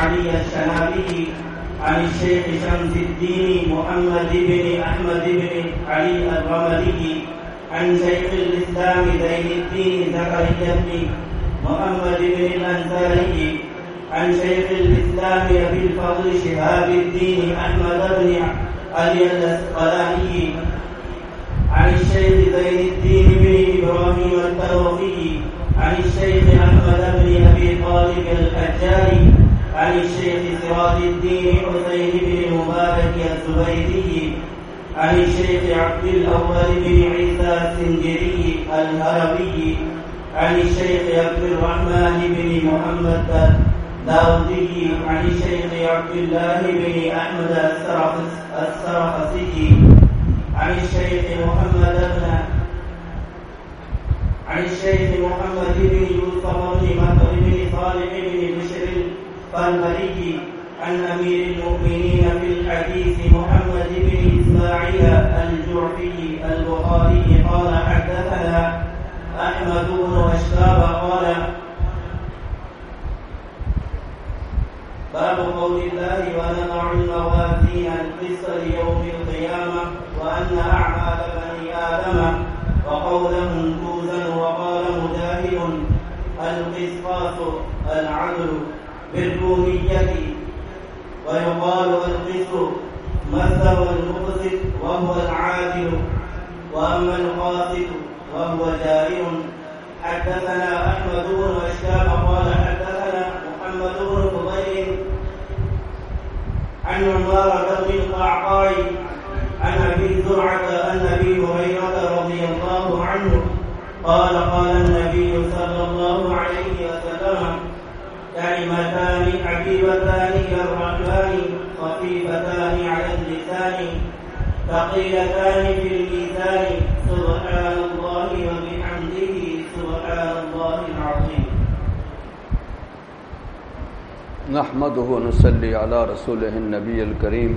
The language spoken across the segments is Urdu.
علي الشنابي عن الشيخ شمس الدين محمد بن أحمد بن علي الرملي عن شيخ الإسلام زين الدين زكريا بن محمد بن الأنصاري عن شيخ الإسلام أبي الفضل شهاب الدين أحمد بن علي الأسقلاني عن الشيخ زين الدين بن إبراهيم التوفي عن الشيخ أحمد بن أبي طالب الحجاري عن الشيخ سراج الدين حسين بن مبارك الزبيدي عن الشيخ عبد الأول بن عيسى السنجري الهربي عن الشيخ عبد الرحمن بن محمد داودي عن الشيخ عبد الله بن أحمد السرخسي عن الشيخ محمد بن عن الشيخ محمد بن يوسف بن مطر بن صالح بن بشر الفنهري عن أمير المؤمنين في الحديث محمد بن إسماعيل الجعفي البخاري قال حدثنا أحمد بن اشكاب قال باب قول الله ونضع الموازين القسط ليوم القيامة وأن أعمال بني آدم وقولهم توزن وقال مجاهد القسطاس العدل. بالرومية ويقال القسط مثل المقسط وهو العادل وأما القاسط وهو جائر حدثنا أحمد بن أشكام قال حدثنا محمد بن فضيل عن عمارة بن القعقاع عن أبي زرعة أن أبي هريرة رضي الله عنه قال قال النبي صلى الله عليه كلمتان حبيبتان كالرحمن خفيفتان على اللسان ثقيلتان في الميزان سبحان الله وبحمده سبحان الله العظيم. نحمده ونصلي على رسوله النبي الكريم.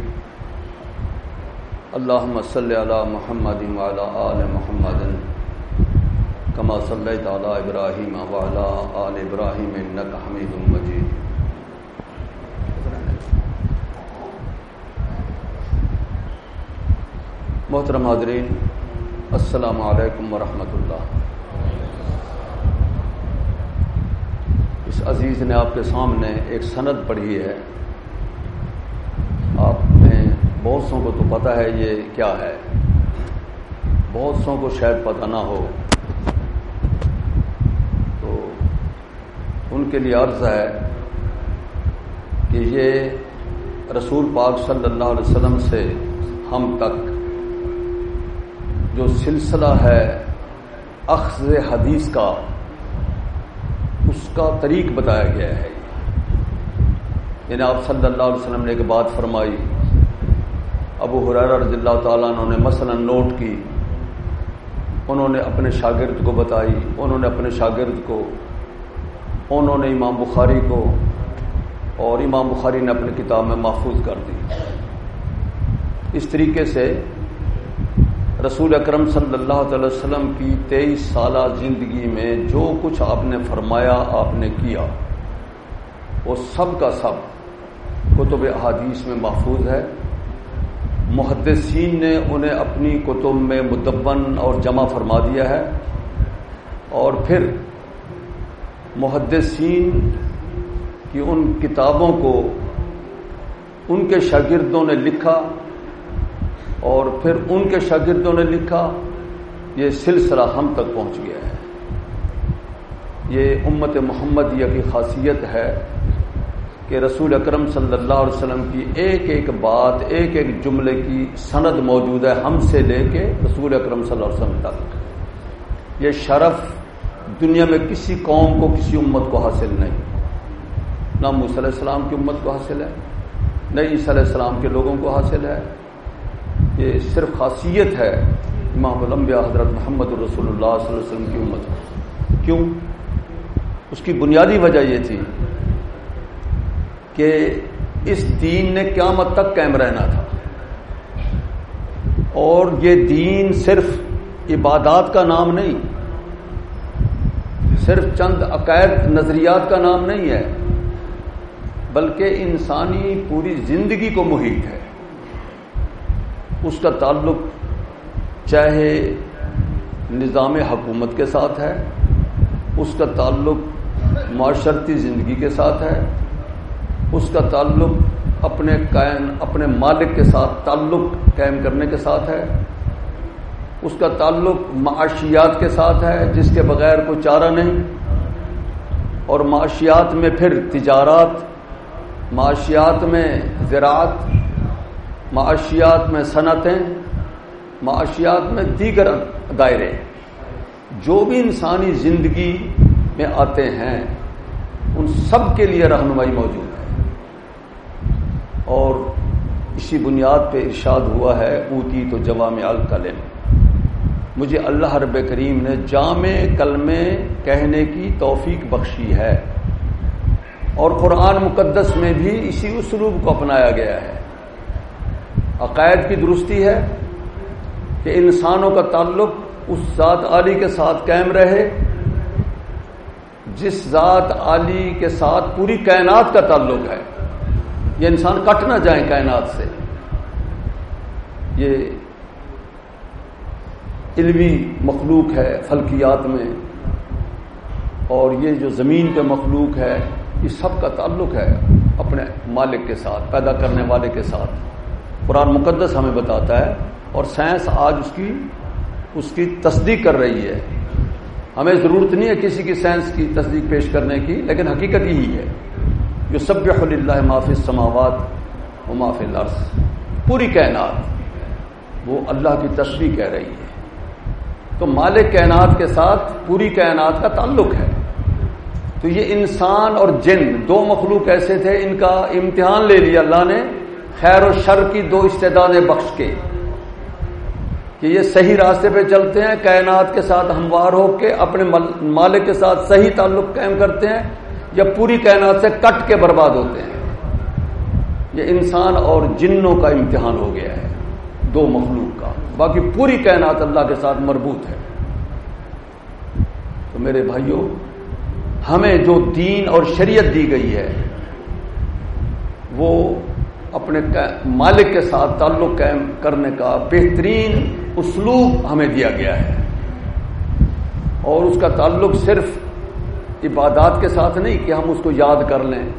اللهم صل على محمد وعلى آل محمد. كما صليت على إبراهيم وعلى آل إبراهيم إنك حميد مجيد. محترم حاضرین، السلام علیکم ورحمۃ اللہ اس عزیز نے آپ کے سامنے ایک سند پڑھی ہے. آپ نے بہت سو کو تو پتہ ہے یہ کیا ہے. بہت سو کو شاید پتہ نہ ہو تو ان کے لیے عرض ہے کہ یہ رسول پاک صلی اللہ علیہ وسلم سے ہم تک جو سلسلہ ہے اخذ حدیث کا، اس کا طریق بتایا گیا ہے۔ یعنی آپ صلی اللہ علیہ وسلم نے ایک بات فرمائی۔ ابو حرار رضی اللہ تعالیٰ انہوں نے مثلا نوٹ کی۔ انہوں نے اپنے شاگرد کو بتائی۔ انہوں نے اپنے شاگرد کو انہوں نے امام بخاری کو اور امام بخاری نے اپنی کتاب میں محفوظ کر دی۔ اس طریقے سے رسول اکرم صلی اللہ تعالی وسلم کی تیئیس سالہ زندگی میں جو کچھ آپ نے فرمایا، آپ نے کیا، وہ سب کا سب کتب احادیث میں محفوظ ہے۔ محدثین نے انہیں اپنی کتب میں مدبن اور جمع فرما دیا ہے۔ اور پھر محدثین کی ان کتابوں کو ان کے شاگردوں نے لکھا اور پھر ان کے شاگردوں نے لکھا، یہ سلسلہ ہم تک پہنچ گیا ہے۔ یہ امت محمدیہ کی خاصیت ہے کہ رسول اکرم صلی اللہ علیہ وسلم کی ایک ایک بات، ایک ایک جملے کی سند موجود ہے ہم سے لے کے رسول اکرم صلی اللہ علیہ وسلم تک۔ یہ شرف دنیا میں کسی قوم کو، کسی امت کو حاصل نہیں۔ نہ علیہ السلام کی امت کو حاصل ہے، نہ عیسی علیہ السلام کے لوگوں کو حاصل ہے۔ یہ صرف خاصیت ہے امام الانبیاء حضرت محمد الرسول اللہ صلی اللہ علیہ وسلم کی امت۔ کیوں؟ اس کی بنیادی وجہ یہ تھی کہ اس دین نے قیامت تک قائم رہنا تھا۔ اور یہ دین صرف عبادات کا نام نہیں صرف چند عقائد، نظریات کا نام نہیں ہے، بلکہ انسانی پوری زندگی کو محیط ہے۔ اس کا تعلق چاہے نظام حکومت کے ساتھ ہے، اس کا تعلق معاشرتی زندگی کے ساتھ ہے، اس کا تعلق اپنے قائم اپنے مالک کے ساتھ تعلق قائم کرنے کے ساتھ ہے۔ اس کا تعلق معاشیات کے ساتھ ہے، جس کے بغیر کوئی چارہ نہیں۔ اور معاشیات میں پھر تجارات، معاشیات میں زراعت، معاشیات میں صنعتیں، معاشیات میں دیگر دائرے۔ جو بھی انسانی زندگی میں آتے ہیں، ان سب کے لیے رہنمائی موجود ہے۔ اور اسی بنیاد پہ ارشاد ہوا ہے، اوتی تو جوام الکلم۔ مجھے اللہ رب کریم نے جامع کلمے کہنے کی توفیق بخشی ہے۔ اور قرآن مقدس میں بھی اسی اسلوب کو اپنایا گیا ہے۔ عقائد کی درستی ہے کہ انسانوں کا تعلق اس ذات عالی کے ساتھ قائم رہے، جس ذات عالی کے ساتھ پوری کائنات کا تعلق ہے۔ یہ انسان کٹ نہ جائیں کائنات سے۔ یہ علمی مخلوق ہے فلکیات میں اور یہ جو زمین پہ مخلوق ہے، یہ سب کا تعلق ہے اپنے مالک کے ساتھ، پیدا کرنے والے کے ساتھ۔ قرآن مقدس ہمیں بتاتا ہے اور سائنس آج اس کی اس کی تصدیق کر رہی ہے۔ ہمیں ضرورت نہیں ہے کسی کی سائنس کی تصدیق پیش کرنے کی، لیکن حقیقت یہی ہے۔ جو سب اللہ معافی سماوات و معافی الارض۔ پوری کائنات وہ اللہ کی تصویر کہہ رہی ہے۔ تو مالک کائنات کے ساتھ پوری کائنات کا تعلق ہے۔ تو یہ انسان اور جن دو مخلوق ایسے تھے، ان کا امتحان لے لیا اللہ نے، خیر و شر کی دو استعدادیں بخش کے۔ کہ یہ صحیح راستے پہ چلتے ہیں، کائنات کے ساتھ ہموار ہو کے اپنے مالک کے ساتھ صحیح تعلق قائم کرتے ہیں یا پوری کائنات سے کٹ کے برباد ہوتے ہیں۔ یہ انسان اور جنوں کا امتحان ہو گیا ہے، دو مخلوق کا۔ باقی پوری کائنات اللہ کے ساتھ مربوط ہے۔ تو میرے بھائیوں ہمیں جو دین اور شریعت دی گئی ہے، وہ اپنے مالک کے ساتھ تعلق قائم کرنے کا بہترین اسلوب ہمیں دیا گیا ہے۔ اور اس کا تعلق صرف عبادات کے ساتھ نہیں کہ ہم اس کو یاد کر لیں،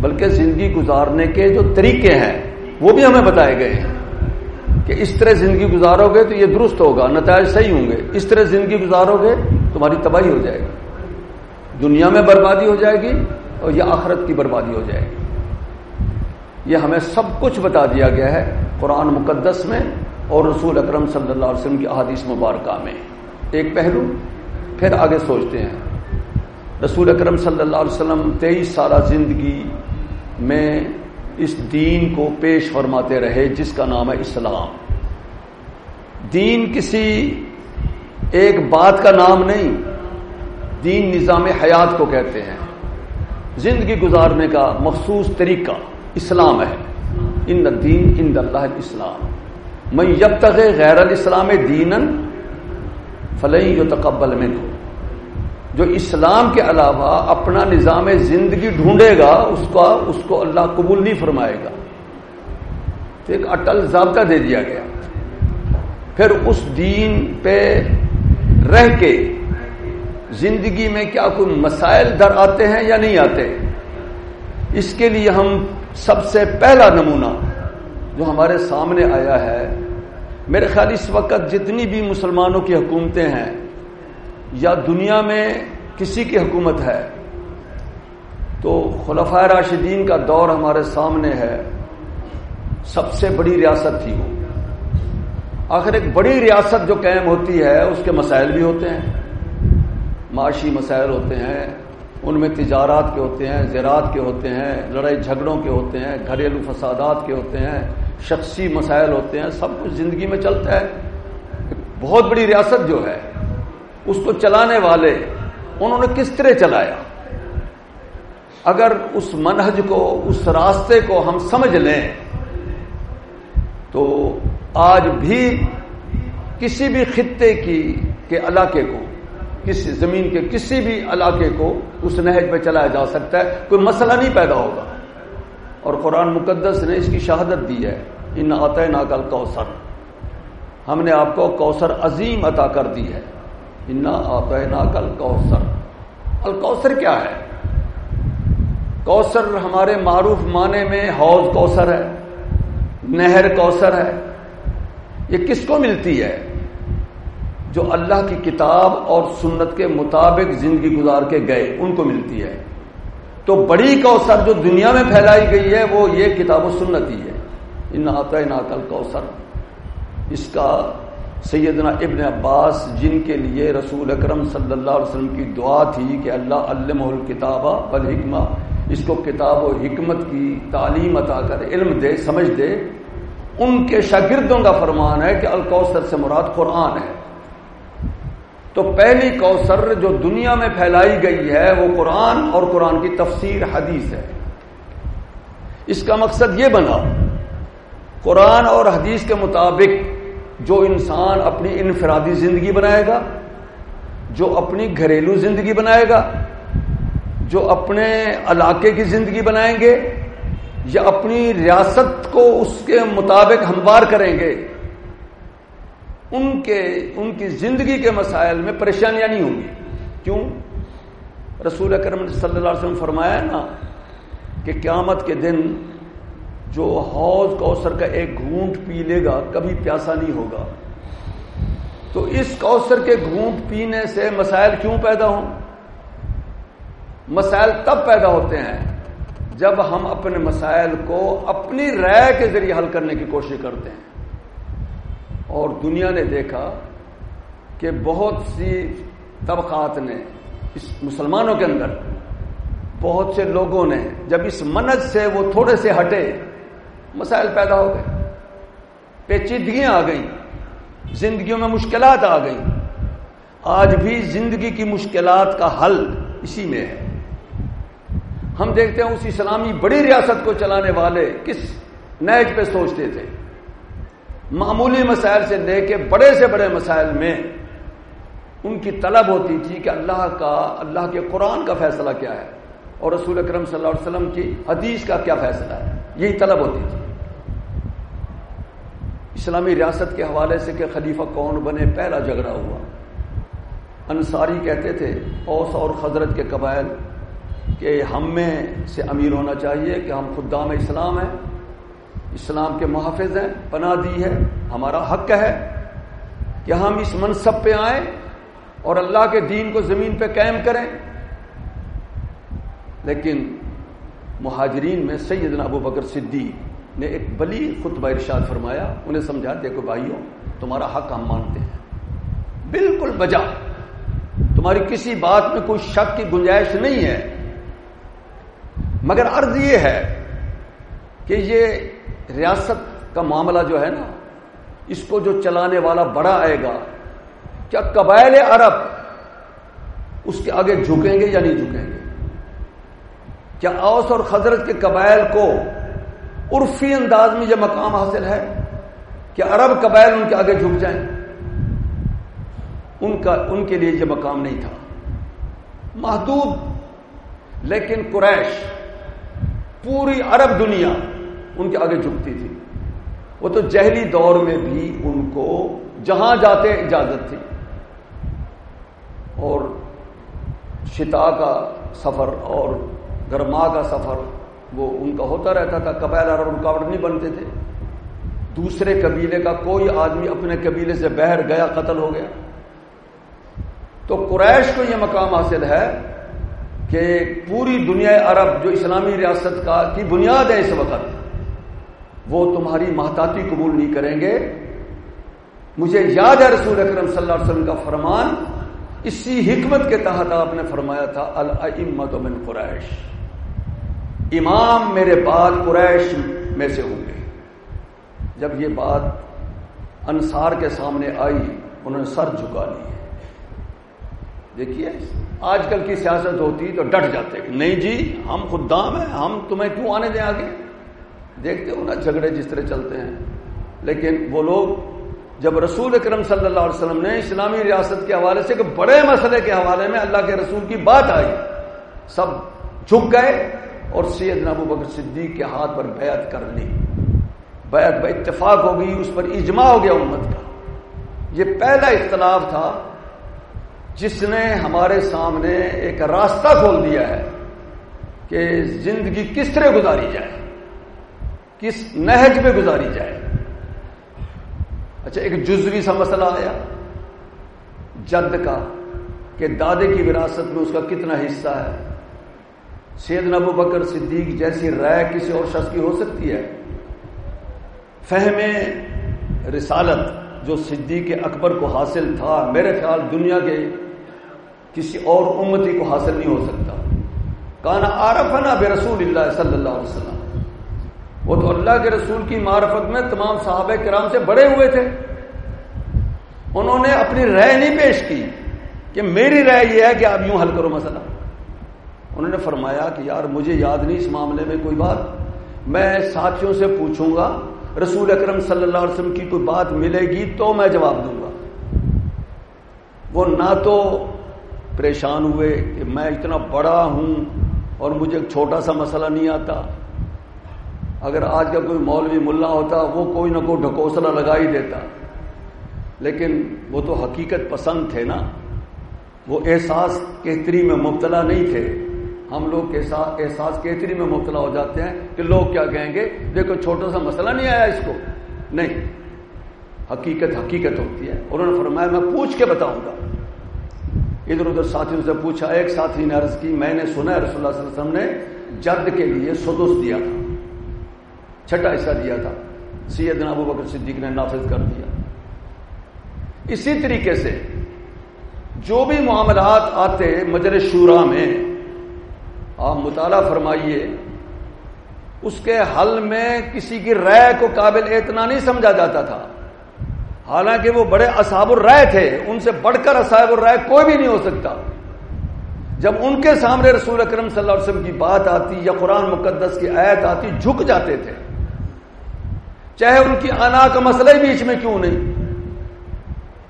بلکہ زندگی گزارنے کے جو طریقے ہیں، وہ بھی ہمیں بتائے گئے ہیں۔ کہ اس طرح زندگی گزارو گے تو یہ درست ہوگا، نتائج صحیح ہوں گے۔ اس طرح زندگی گزارو گے، تمہاری تباہی ہو جائے گی۔ دنیا میں بربادی ہو جائے گی اور یہ آخرت کی بربادی ہو جائے گی۔ یہ ہمیں سب کچھ بتا دیا گیا ہے قرآن مقدس میں اور رسول اکرم صلی اللہ علیہ وسلم کی احادیث مبارکہ میں۔ ایک پہلو، پھر آگے سوچتے ہیں۔ رسول اکرم صلی اللہ علیہ وسلم تیئیس سالہ زندگی میں اس دین کو پیش فرماتے رہے جس کا نام ہے اسلام۔ دین کسی ایک بات کا نام نہیں، دین نظام حیات کو کہتے ہیں۔ زندگی گزارنے کا مخصوص طریقہ اسلام ہے۔ ان دین ان اللہ اسلام میں جب تک غیر الاسلام دین فلئی جو تقبل میں جو اسلام کے علاوہ اپنا نظام زندگی ڈھونڈے گا، اس کا، اس کو اللہ قبول نہیں فرمائے گا۔ تو ایک اٹل ضابطہ دے دیا گیا۔ پھر اس دین پہ رہ کے زندگی میں کیا کوئی مسائل در آتے ہیں یا نہیں آتے؟ اس کے لیے ہم سب سے پہلا نمونہ جو ہمارے سامنے آیا ہے، میرے خیال اس وقت جتنی بھی مسلمانوں کی حکومتیں ہیں یا دنیا میں کسی کی حکومت ہے، تو خلفۂ راشدین کا دور ہمارے سامنے ہے۔ سب سے بڑی ریاست تھی وہ۔ آخر ایک بڑی ریاست جو قائم ہوتی ہے، اس کے مسائل بھی ہوتے ہیں۔ معاشی مسائل ہوتے ہیں، ان میں تجارات کے ہوتے ہیں، زراعت کے ہوتے ہیں، لڑائی جھگڑوں کے ہوتے ہیں، گھریلو فسادات کے ہوتے ہیں، شخصی مسائل ہوتے ہیں، سب کچھ زندگی میں چلتا ہے۔ بہت بڑی ریاست جو ہے۔ اس کو چلانے والے، انہوں نے کس طرح چلایا؟ اگر اس منہج کو، اس راستے کو ہم سمجھ لیں، تو آج بھی کسی بھی خطے کی، کے علاقے کو کسی زمین کے کسی بھی علاقے کو اس نہج پہ چلایا جا سکتا ہے، کوئی مسئلہ نہیں پیدا ہوگا۔ اور قرآن مقدس نے اس کی شہادت دی ہے، ان عطے ناکل کوثر ہم نے آپ کو کوثر عظیم عطا کر دی ہے۔ ان عطے ناکل کوثر الکوثر کیا ہے؟ کوثر ہمارے معروف معنی میں حوض کوثر ہے، نہر کوثر ہے۔ یہ کس کو ملتی ہے؟ جو اللہ کی کتاب اور سنت کے مطابق زندگی گزار کے گئے، ان کو ملتی ہے۔ تو بڑی کوثر جو دنیا میں پھیلائی گئی ہے، وہ یہ کتاب و سنت ہی ہے۔ ان عطۂ ناقل کوثر اس کا سیدنا ابن عباس، جن کے لیے رسول اکرم صلی اللہ علیہ وسلم کی دعا تھی کہ اللہ علم الکتابہ بالحکمہ اس کو کتاب و حکمت کی تعلیم عطا کر، علم دے، سمجھ دے۔ ان کے شاگردوں کا فرمان ہے کہ الکوثر سے مراد قرآن ہے۔ تو پہلی کوثر جو دنیا میں پھیلائی گئی ہے، وہ قرآن اور قرآن کی تفسیر حدیث ہے۔ اس کا مقصد یہ بنا، قرآن اور حدیث کے مطابق جو انسان اپنی انفرادی زندگی بنائے گا، جو اپنی گھریلو زندگی بنائے گا، جو اپنے علاقے کی زندگی بنائیں گے یا اپنی ریاست کو اس کے مطابق ہموار کریں گے، ان کے، ان کی زندگی کے مسائل میں پریشانیاں نہیں ہوں گی۔ کیوں؟ رسول اکرم صلی اللہ علیہ وسلم فرمایا نا کہ قیامت کے دن جو حوض کوثر کا ایک گھونٹ پی لے گا، کبھی پیاسا نہیں ہوگا۔ تو اس کوثر کے گھونٹ پینے سے مسائل کیوں پیدا ہوں؟ مسائل تب پیدا ہوتے ہیں جب ہم اپنے مسائل کو اپنی رائے کے ذریعے حل کرنے کی کوشش کرتے ہیں۔ اور دنیا نے دیکھا کہ بہت سی طبقات نے اس مسلمانوں کے اندر، بہت سے لوگوں نے جب اس منج سے وہ تھوڑے سے ہٹے مسائل پیدا ہو گئے۔ پیچیدگیاں آ گئیں۔ زندگیوں میں مشکلات آ گئیں۔ آج بھی زندگی کی مشکلات کا حل اسی میں ہے۔ ہم دیکھتے ہیں اس اسلامی بڑی ریاست کو چلانے والے کس نیج پہ سوچتے تھے۔ معمولی مسائل سے لے کے بڑے سے بڑے مسائل میں ان کی طلب ہوتی تھی کہ اللہ کا، اللہ کے قرآن کا فیصلہ کیا ہے اور رسول اکرم صلی اللہ علیہ وسلم کی حدیث کا کیا فیصلہ ہے۔ یہی طلب ہوتی تھی۔ اسلامی ریاست کے حوالے سے کہ خلیفہ کون بنے، پہلا جھگڑا ہوا۔ انصاری کہتے تھے، اوس اور حضرت کے قبائل کہ ہم میں سے امیر ہونا چاہیے کہ ہم خدام اسلام ہیں، اسلام کے محافظ ہیں پناہ دی ہے، ہمارا حق ہے کہ ہم اس منصب پہ آئیں اور اللہ کے دین کو زمین پہ قائم کریں۔ لیکن مہاجرین میں سیدنا ابو بکر صدیق نے ایک بلی خطبہ ارشاد فرمایا، انہیں سمجھا، دیکھو بھائیوں، تمہارا حق ہم مانتے ہیں۔ بالکل بجا۔ تمہاری کسی بات میں کوئی شک کی گنجائش نہیں ہے۔ مگر عرض یہ ہے کہ یہ ریاست کا معاملہ جو ہے نا، اس کو جو چلانے والا بڑا آئے گا، کیا قبائل عرب اس کے آگے جھکیں گے یا نہیں جھکیں گے؟ کیا اوس اور خزرت کے قبائل کو عرفی انداز میں یہ مقام حاصل ہے کہ عرب قبائل ان کے آگے جھک جائیں۔ ان کا، ان کے لیے یہ مقام نہیں تھا۔ محدود، لیکن قریش، پوری عرب دنیا ان کے آگے جھکتی تھی۔ وہ تو جہلی دور میں بھی ان کو جہاں جاتے اجازت تھی۔ اور شتا کا سفر اور گرما کا سفر وہ ان کا ہوتا رہتا تھا، قبائل اور رکاوٹ نہیں بنتے تھے۔ دوسرے قبیلے کا کوئی آدمی اپنے قبیلے سے بہر گیا، قتل ہو گیا۔ تو قریش کو یہ مقام حاصل ہے کہ پوری دنیا عرب جو اسلامی ریاست کا کی بنیاد ہے اس وقت، وہ تمہاری محتاطی قبول نہیں کریں گے۔ مجھے یاد ہے رسول اکرم صلی اللہ علیہ وسلم کا فرمان، اسی حکمت کے تحت آپ نے فرمایا تھا المت من قریش۔ امام میرے بعد قریش میں سے ہوں گے۔ جب یہ بات انصار کے سامنے آئی، انہوں نے سر جھکا لی۔ دیکھیے، آج کل کی سیاست ہوتی تو ڈٹ جاتے کہ نہیں جی ہم خود دام ہیں، ہم تمہیں کیوں آنے دیں آگے؟ دیکھتے ہو نا جھگڑے جس طرح چلتے ہیں۔ لیکن وہ لوگ، جب رسول اکرم صلی اللہ علیہ وسلم نے اسلامی ریاست کے حوالے سے بڑے مسئلے کے حوالے میں اللہ کے رسول کی بات آئی، سب جھک گئے۔ اور سید نبو بکر صدیق کے ہاتھ پر بیعت کر لی۔ بیعت با اتفاق ہو گئی، اس پر اجماع ہو گیا امت کا۔ یہ پہلا اختلاف تھا جس نے ہمارے سامنے ایک راستہ کھول دیا ہے کہ زندگی کس طرح گزاری جائے، کس نہج پہ گزاری جائے۔ اچھا ایک جزوی سا مسئلہ آیا۔ جد کا کہ دادے کی وراثت میں اس کا کتنا حصہ ہے؟ سید نبو بکر صدیق جیسی رائے کسی اور شخص کی ہو سکتی ہے؟ فہم رسالت جو صدیق اکبر کو حاصل تھا، میرے خیال دنیا کے کسی اور امتی کو حاصل نہیں ہو سکتا۔ کانا عارف نا بے رسول اللہ صلی اللہ علیہ وسلم۔ وہ تو اللہ کے رسول کی معرفت میں تمام صحابہ کرام سے بڑے ہوئے تھے۔ انہوں نے اپنی رائے نہیں پیش کی کہ میری رائے یہ ہے کہ آپ یوں حل کرو مسئلہ۔ انہوں نے فرمایا کہ یار مجھے یاد نہیں اس معاملے میں کوئی بات۔ میں ساتھیوں سے پوچھوں گا، رسول اکرم صلی اللہ علیہ وسلم کی کوئی بات ملے گی تو میں جواب دوں گا۔ وہ نہ تو پریشان ہوئے کہ میں اتنا بڑا ہوں اور مجھے ایک چھوٹا سا مسئلہ نہیں آتا۔ اگر آج کا کوئی مولوی ملا ہوتا، وہ کوئی نہ کوئی ڈھکوسلا لگا ہی دیتا۔ لیکن وہ تو حقیقت پسند تھے نا۔ وہ احساس کیتری میں مبتلا نہیں تھے۔ ہم لوگ احساس کیتری میں مبتلا ہو جاتے ہیں کہ لوگ کیا کہیں گے؟ دیکھو، چھوٹا سا مسئلہ نہیں آیا اس کو۔ نہیں۔ حقیقت حقیقت ہوتی ہے۔ انہوں نے فرمایا، میں پوچھ کے بتاؤں گا۔ ادھر ادھر ساتھیوں سے پوچھا، ایک ساتھی نے عرض کی، میں نے سنا رسول اللہ صلی اللہ علیہ وسلم نے جد کے لیے سدس دیا تھا۔ چھٹا حصہ دیا تھا۔ سید ابو بکر صدیق نے نافذ کر دیا۔ اسی طریقے سے جو بھی معاملات آتے مجر شورا میں آپ مطالعہ فرمائیے، اس کے حل میں کسی کی رائے کو قابل اتنا نہیں سمجھا جاتا تھا۔ حالانکہ وہ بڑے اصحاب الرائے تھے، ان سے بڑھ کر اصحاب الرائے کوئی بھی نہیں ہو سکتا۔ جب ان کے سامنے رسول اکرم صلی اللہ علیہ وسلم کی بات آتی یا قرآن مقدس کی آیت آتی، جھک جاتے تھے۔ چاہے ان کی انا کا مسئلہ ہی بیچ میں کیوں نہیں۔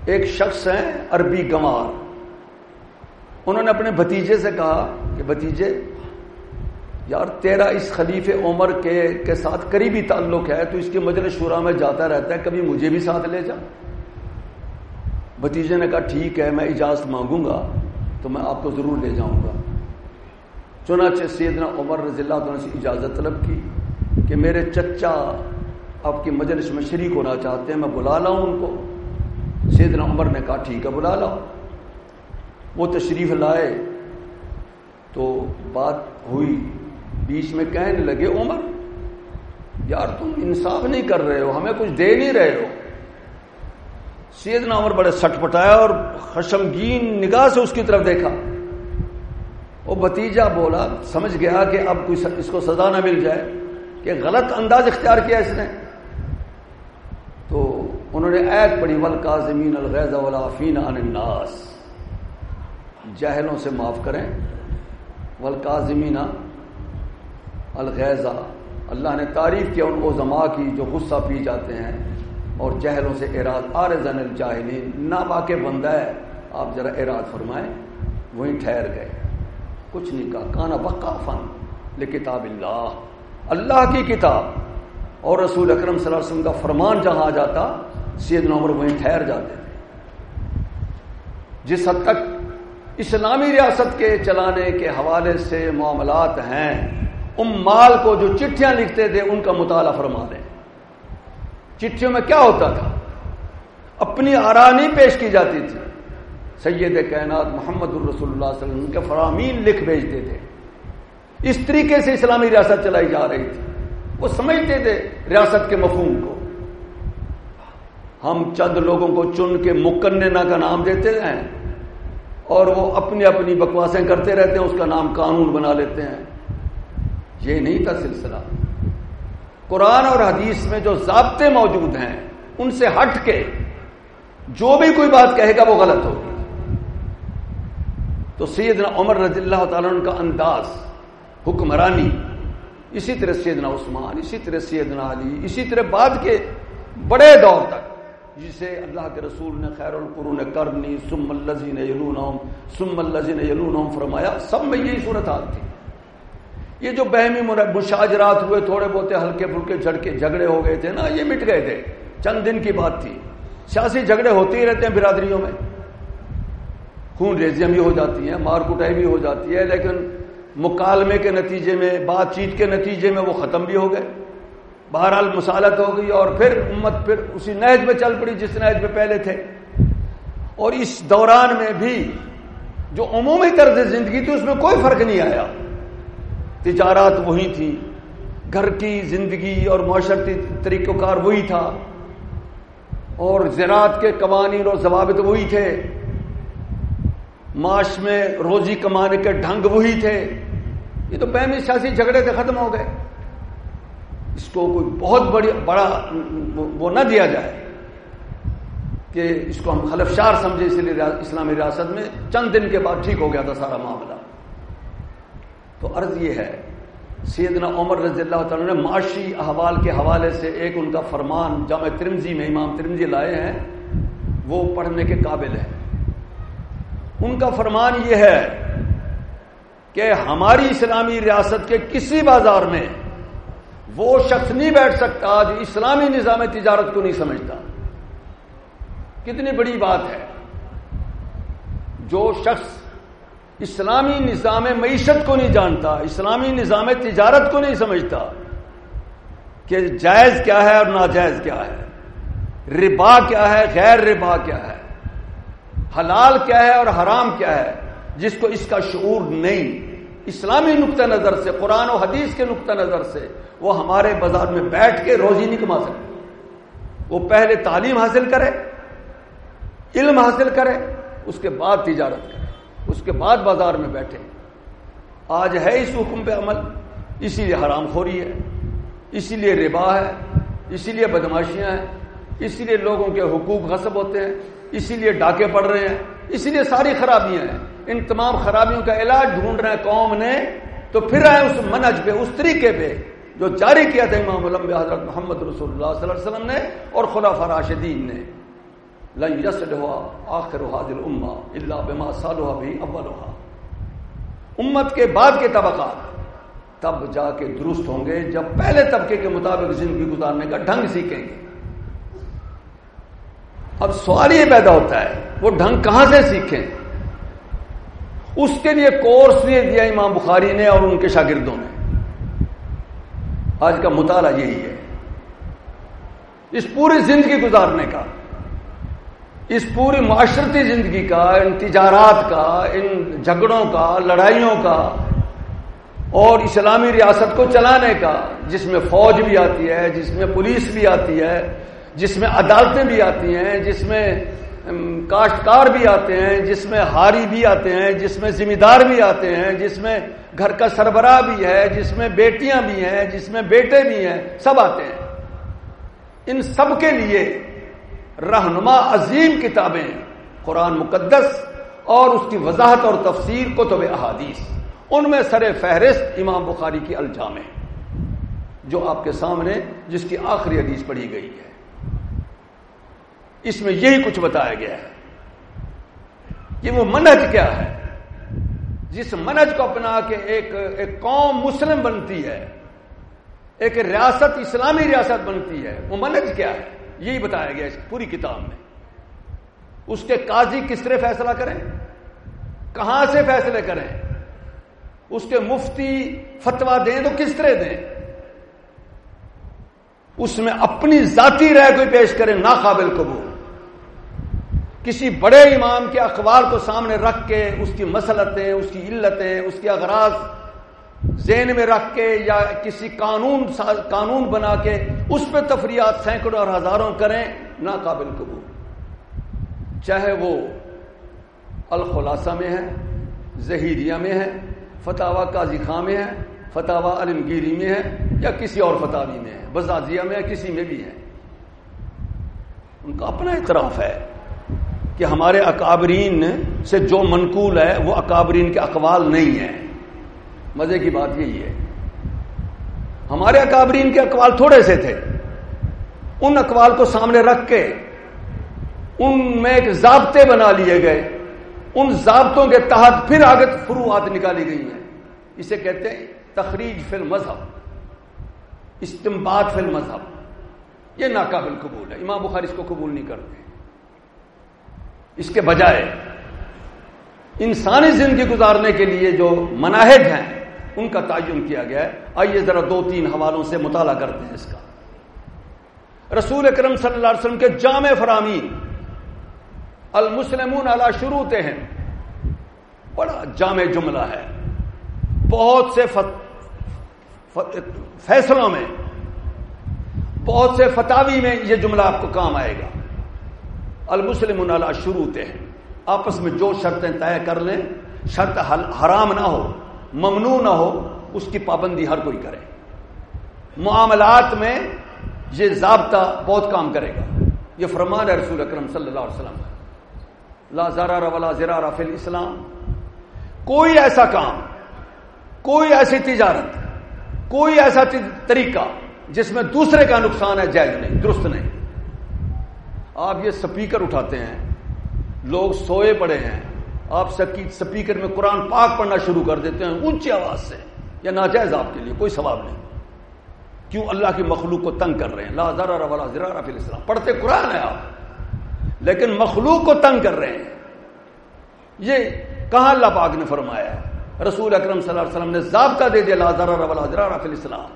ایک شخص ہیں، عربی گمار انہوں نے اپنے بھتیجے سے کہا کہ بھتیجے یار تیرا اس خلیف عمر کے کے ساتھ قریبی تعلق ہے، تو اس کے مجلس شورا میں جاتا رہتا ہے، کبھی مجھے بھی ساتھ لے جا۔ بھتیجے نے کہا، ٹھیک ہے، میں اجازت مانگوں گا، تو میں آپ کو ضرور لے جاؤں گا۔ چنانچہ سیدنا عمر رضی اللہ عنہ سے اجازت طلب کی کہ میرے چچا آپ کی مجلس میں شریک ہونا چاہتے ہیں، میں بلا لاؤں ان کو۔ سیدنا عمر نے کہا، ٹھیک ہے، بلا لاؤ۔ وہ تشریف لائے تو بات ہوئی۔ بیچ میں کہنے لگے، عمر، یار تم انصاف نہیں کر رہے ہو، ہمیں کچھ دے نہیں رہے ہو. سیدنا عمر بڑے سٹ پٹایا اور خشمگین نگاہ سے اس کی طرف دیکھا۔ وہ بتیجا بولا، سمجھ گیا کہ اب کوئی اس کو سزا نہ مل جائے کہ غلط انداز اختیار کیا اس نے۔ تو انہوں نے ایک پڑی ول کا زمین الغیز ولافین الناس جہلوں سے معاف کریں۔ ولکا زمینہ الغیزہ اللہ نے تعریف کیا ان کو کی جو غصہ پی جاتے ہیں اور جہلوں سے اراد آر زن الجاہلین نہ واقع بندہ ہے۔ آپ ذرا اراد فرمائیں۔ وہیں ٹھہر گئے۔ کچھ نہیں کہا۔ کانا بقا فن لکتاب اللہ۔ اللہ کی کتاب۔ اور رسول اکرم صلی اللہ علیہ وسلم کا فرمان جہاں آ جاتا سید نمبر وہیں ٹھہر جاتے تھے۔ جس حد تک اسلامی ریاست کے چلانے کے حوالے سے معاملات ہیں ام مال کو جو چٹھیاں لکھتے تھے، ان کا مطالعہ فرما دیں۔ چٹھیوں میں کیا ہوتا تھا؟ اپنی آرانی پیش کی جاتی تھی۔ سید کائنات محمد الرسول اللہ صلی اللہ علیہ وسلم کے فرامین لکھ بھیجتے تھے۔ اس طریقے سے اسلامی ریاست چلائی جا رہی تھی۔ وہ سمجھتے تھے ریاست کے مفہوم کو۔ ہم چند لوگوں کو چن کے مکننا کا نام دیتے ہیں اور وہ اپنی اپنی بکواسیں کرتے رہتے ہیں، اس کا نام قانون بنا لیتے ہیں۔ یہ نہیں تھا سلسلہ۔ قرآن اور حدیث میں جو ضابطے موجود ہیں، ان سے ہٹ کے جو بھی کوئی بات کہے گا وہ غلط ہوگی۔ تو سیدنا عمر رضی اللہ تعالیٰ کا انداز، حکمرانی، اسی طرح سیدنا عثمان، اسی طرح سیدنا علی، اسی طرح بعد کے بڑے دور تک، جسے اللہ کے رسول نے خیر القرون کرنی سم الزین یلون سم الزین یلون فرمایا، سب میں یہی صورت حال تھی۔ یہ جو بہمی مشاجرات ہوئے، تھوڑے بہت ہلکے پھلکے جھڑکے جھگڑے ہو گئے تھے نا، یہ مٹ گئے تھے۔ چند دن کی بات تھی۔ سیاسی جھگڑے ہوتے ہی رہتے ہیں برادریوں میں۔ خون ریزیاں بھی ہو جاتی ہیں، مار کٹائی بھی ہو جاتی ہے، لیکن مکالمے کے نتیجے میں، بات چیت کے نتیجے میں وہ ختم بھی ہو گئے۔ بہرحال مسالت ہو گئی اور پھر امت پھر اسی نہج میں چل پڑی جس نہج میں پہلے تھے۔ اور اس دوران میں بھی جو عمومی طرز زندگی تھی، اس میں کوئی فرق نہیں آیا۔ تجارات وہی تھی۔ گھر کی زندگی اور معاشرتی طریقہ کار وہی تھا۔ اور زراعت کے قوانین اور ضوابط وہی تھے۔ معاش میں روزی کمانے کے ڈھنگ وہی تھے۔ یہ تو بہمی سیاسی جھگڑے سے ختم ہو گئے۔ اس کو کوئی بہت بڑی بڑا وہ نہ دیا جائے کہ اس کو ہم خلفشار سمجھے اس لیے اسلامی ریاست میں چند دن کے بعد ٹھیک ہو گیا تھا سارا معاملہ۔ تو عرض یہ ہے، سیدنا عمر رضی اللہ تعالیٰ نے معاشی احوال کے حوالے سے ایک ان کا فرمان جامع ترمزی میں امام ترمزی لائے ہیں، وہ پڑھنے کے قابل ہے ان کا فرمان یہ ہے کہ ہماری اسلامی ریاست کے کسی بازار میں وہ شخص نہیں بیٹھ سکتا جو اسلامی نظام تجارت کو نہیں سمجھتا۔ کتنی بڑی بات ہے۔ جو شخص اسلامی نظام معیشت کو نہیں جانتا، اسلامی نظام تجارت کو نہیں سمجھتا کہ جائز کیا ہے اور ناجائز کیا ہے۔ ربا کیا ہے، غیر ربا کیا ہے۔ حلال کیا ہے اور حرام کیا ہے، جس کو اس کا شعور نہیں۔ اسلامی نقطہ نظر سے، قرآن و حدیث کے نقطہ نظر سے وہ ہمارے بازار میں بیٹھ کے روزی نہیں کما سکتے۔ وہ پہلے تعلیم حاصل کرے، علم حاصل کرے، اس کے بعد تجارت کرے۔ اس کے بعد بازار میں بیٹھے۔ آج ہے اس حکم پہ عمل، اسی لیے حرام خوری ہے، اسی لیے ربا ہے، اسی لیے بدماشیاں ہیں، اسی لیے لوگوں کے حقوق غصب ہوتے ہیں، اسی لیے ڈاکے پڑ رہے ہیں، اسی لیے ساری خرابیاں ہیں۔ ان تمام خرابیوں کا علاج ڈھونڈ رہے ہیں قوم نے، تو پھر آئے اس منج پہ، اس طریقے پہ جو جاری کیا تھا امام علم حضرت محمد رسول اللہ صلی اللہ علیہ وسلم نے اور خدا فراشدین نے۔ آخر اللہ بما سالوہ بھی اولوہا امت کے بعد کے طبقات تب جا کے درست ہوں گے جب پہلے طبقے کے مطابق زندگی گزارنے کا ڈھنگ سیکھیں گے. اب سوال یہ پیدا ہوتا ہے، وہ ڈھنگ کہاں سے سیکھیں؟ اس کے لیے کورس یہ دیا امام بخاری نے اور ان کے شاگردوں نے۔ آج کا مطالعہ یہی ہے۔ اس پوری زندگی گزارنے کا۔ اس پوری معاشرتی زندگی کا، ان تجارات کا، ان جھگڑوں کا، لڑائیوں کا، اور اسلامی ریاست کو چلانے کا، جس میں فوج بھی آتی ہے، جس میں پولیس بھی آتی ہے، جس میں عدالتیں بھی آتی ہیں، جس میں کاشتکار بھی آتے ہیں، جس میں ہاری بھی آتے ہیں، جس میں ذمہ دار بھی آتے ہیں، جس میں گھر کا سربراہ بھی ہے، جس میں بیٹیاں بھی ہیں، جس میں بیٹے بھی ہیں، سب آتے ہیں۔ ان سب کے لیے رہنما عظیم کتابیں قرآن مقدس اور اس کی وضاحت اور تفسیر کتب احادیث۔ ان میں سر فہرست امام بخاری کی الجام ہے جو آپ کے سامنے جس کی آخری حدیث پڑھی گئی ہے۔ اس میں یہی کچھ بتایا گیا ہے کہ وہ منج کیا ہے۔ جس منج کو اپنا کے ایک ایک قوم مسلم بنتی ہے، ایک ریاست، اسلامی ریاست بنتی ہے، وہ منج کیا ہے؟ یہی بتایا گیا اس پوری کتاب میں۔ اس کے قاضی کس طرح فیصلہ کریں؟ کہاں سے فیصلے کریں؟ اس کے مفتی فتوا دیں تو کس طرح دیں؟ اس میں اپنی ذاتی رائے کو پیش کریں ناقابل قبول۔ کسی بڑے امام کے اخبار کو سامنے رکھ کے اس کی مسلطیں، اس کی علتیں، اس کے اغراض ذہن میں رکھ کے یا کسی قانون قانون بنا کے اس پہ تفریحات سینکڑوں اور ہزاروں کریں، ناقابل قبول۔ چاہے وہ الخلاصہ میں ہے، زہیریہ میں ہے فتح قاضی خاں میں ہے فتح علمگیری میں ہے، یا کسی اور فتوی میں ہے، بزازیہ میں ہے، کسی میں بھی ہے۔ ان کا اپنا اعتراف ہے کہ ہمارے اکابرین سے جو منقول ہے، وہ اکابرین کے اقوال نہیں ہے مزے کی بات یہی ہے۔ ہمارے اکابرین کے اقوال تھوڑے سے تھے۔ ان اقوال کو سامنے رکھ کے ان میں ایک ضابطے بنا لیے گئے۔ ان ضابطوں کے تحت پھر آگے فروعات نکالی گئی ہیں۔ اسے کہتے ہیں تخریج فی المذہب۔ استمباد فی المذہب۔ یہ ناقابل قبول ہے۔ امام بخاری اس کو قبول نہیں کرتے۔ اس کے بجائے انسانی زندگی گزارنے کے لیے جو مناہج ہیں ان کا تعین کیا گیا ہے۔ آئیے ذرا دو تین حوالوں سے مطالعہ کرتے ہیں اس کا۔ رسول اکرم صلی اللہ علیہ وسلم کے جامع فرامین المسلمون علی شروع ہیں بڑا جامع جملہ ہے۔ بہت سے فیصلوں میں، بہت سے فتاوی میں یہ جملہ آپ کو کام آئے گا۔ المسلم علی شروع ہیں آپس میں جو شرطیں طے کر لیں، شرط حرام نہ ہو۔ ممنوع نہ ہو، اس کی پابندی ہر کوئی کرے۔ معاملات میں یہ ضابطہ بہت کام کرے گا۔ یہ فرمان ہے رسول اکرم صلی اللہ علیہ وسلم۔ لا زرار ولا زرار فی الاسلام۔ کوئی ایسا کام، کوئی ایسی تجارت، کوئی ایسا طریقہ جس میں دوسرے کا نقصان ہے، جائز نہیں، درست نہیں۔ آپ یہ سپیکر اٹھاتے ہیں، لوگ سوئے پڑے ہیں آپ سپیکر میں قرآن پاک پڑھنا شروع کر دیتے ہیں، اونچی آواز سے، یا ناجائز آپ کے لیے، کوئی ثواب نہیں۔ کیوں؟ اللہ کی مخلوق کو تنگ کر رہے ہیں۔ لا ولا فی الاسلام۔ پڑھتے قرآن ہے آپ۔ لیکن مخلوق کو تنگ کر رہے ہیں۔ یہ کہاں اللہ پاک نے فرمایا ہے؟ رسول اکرم صلی اللہ علیہ وسلم نے ضابطہ دے دیا، لا ولا فی الاسلام۔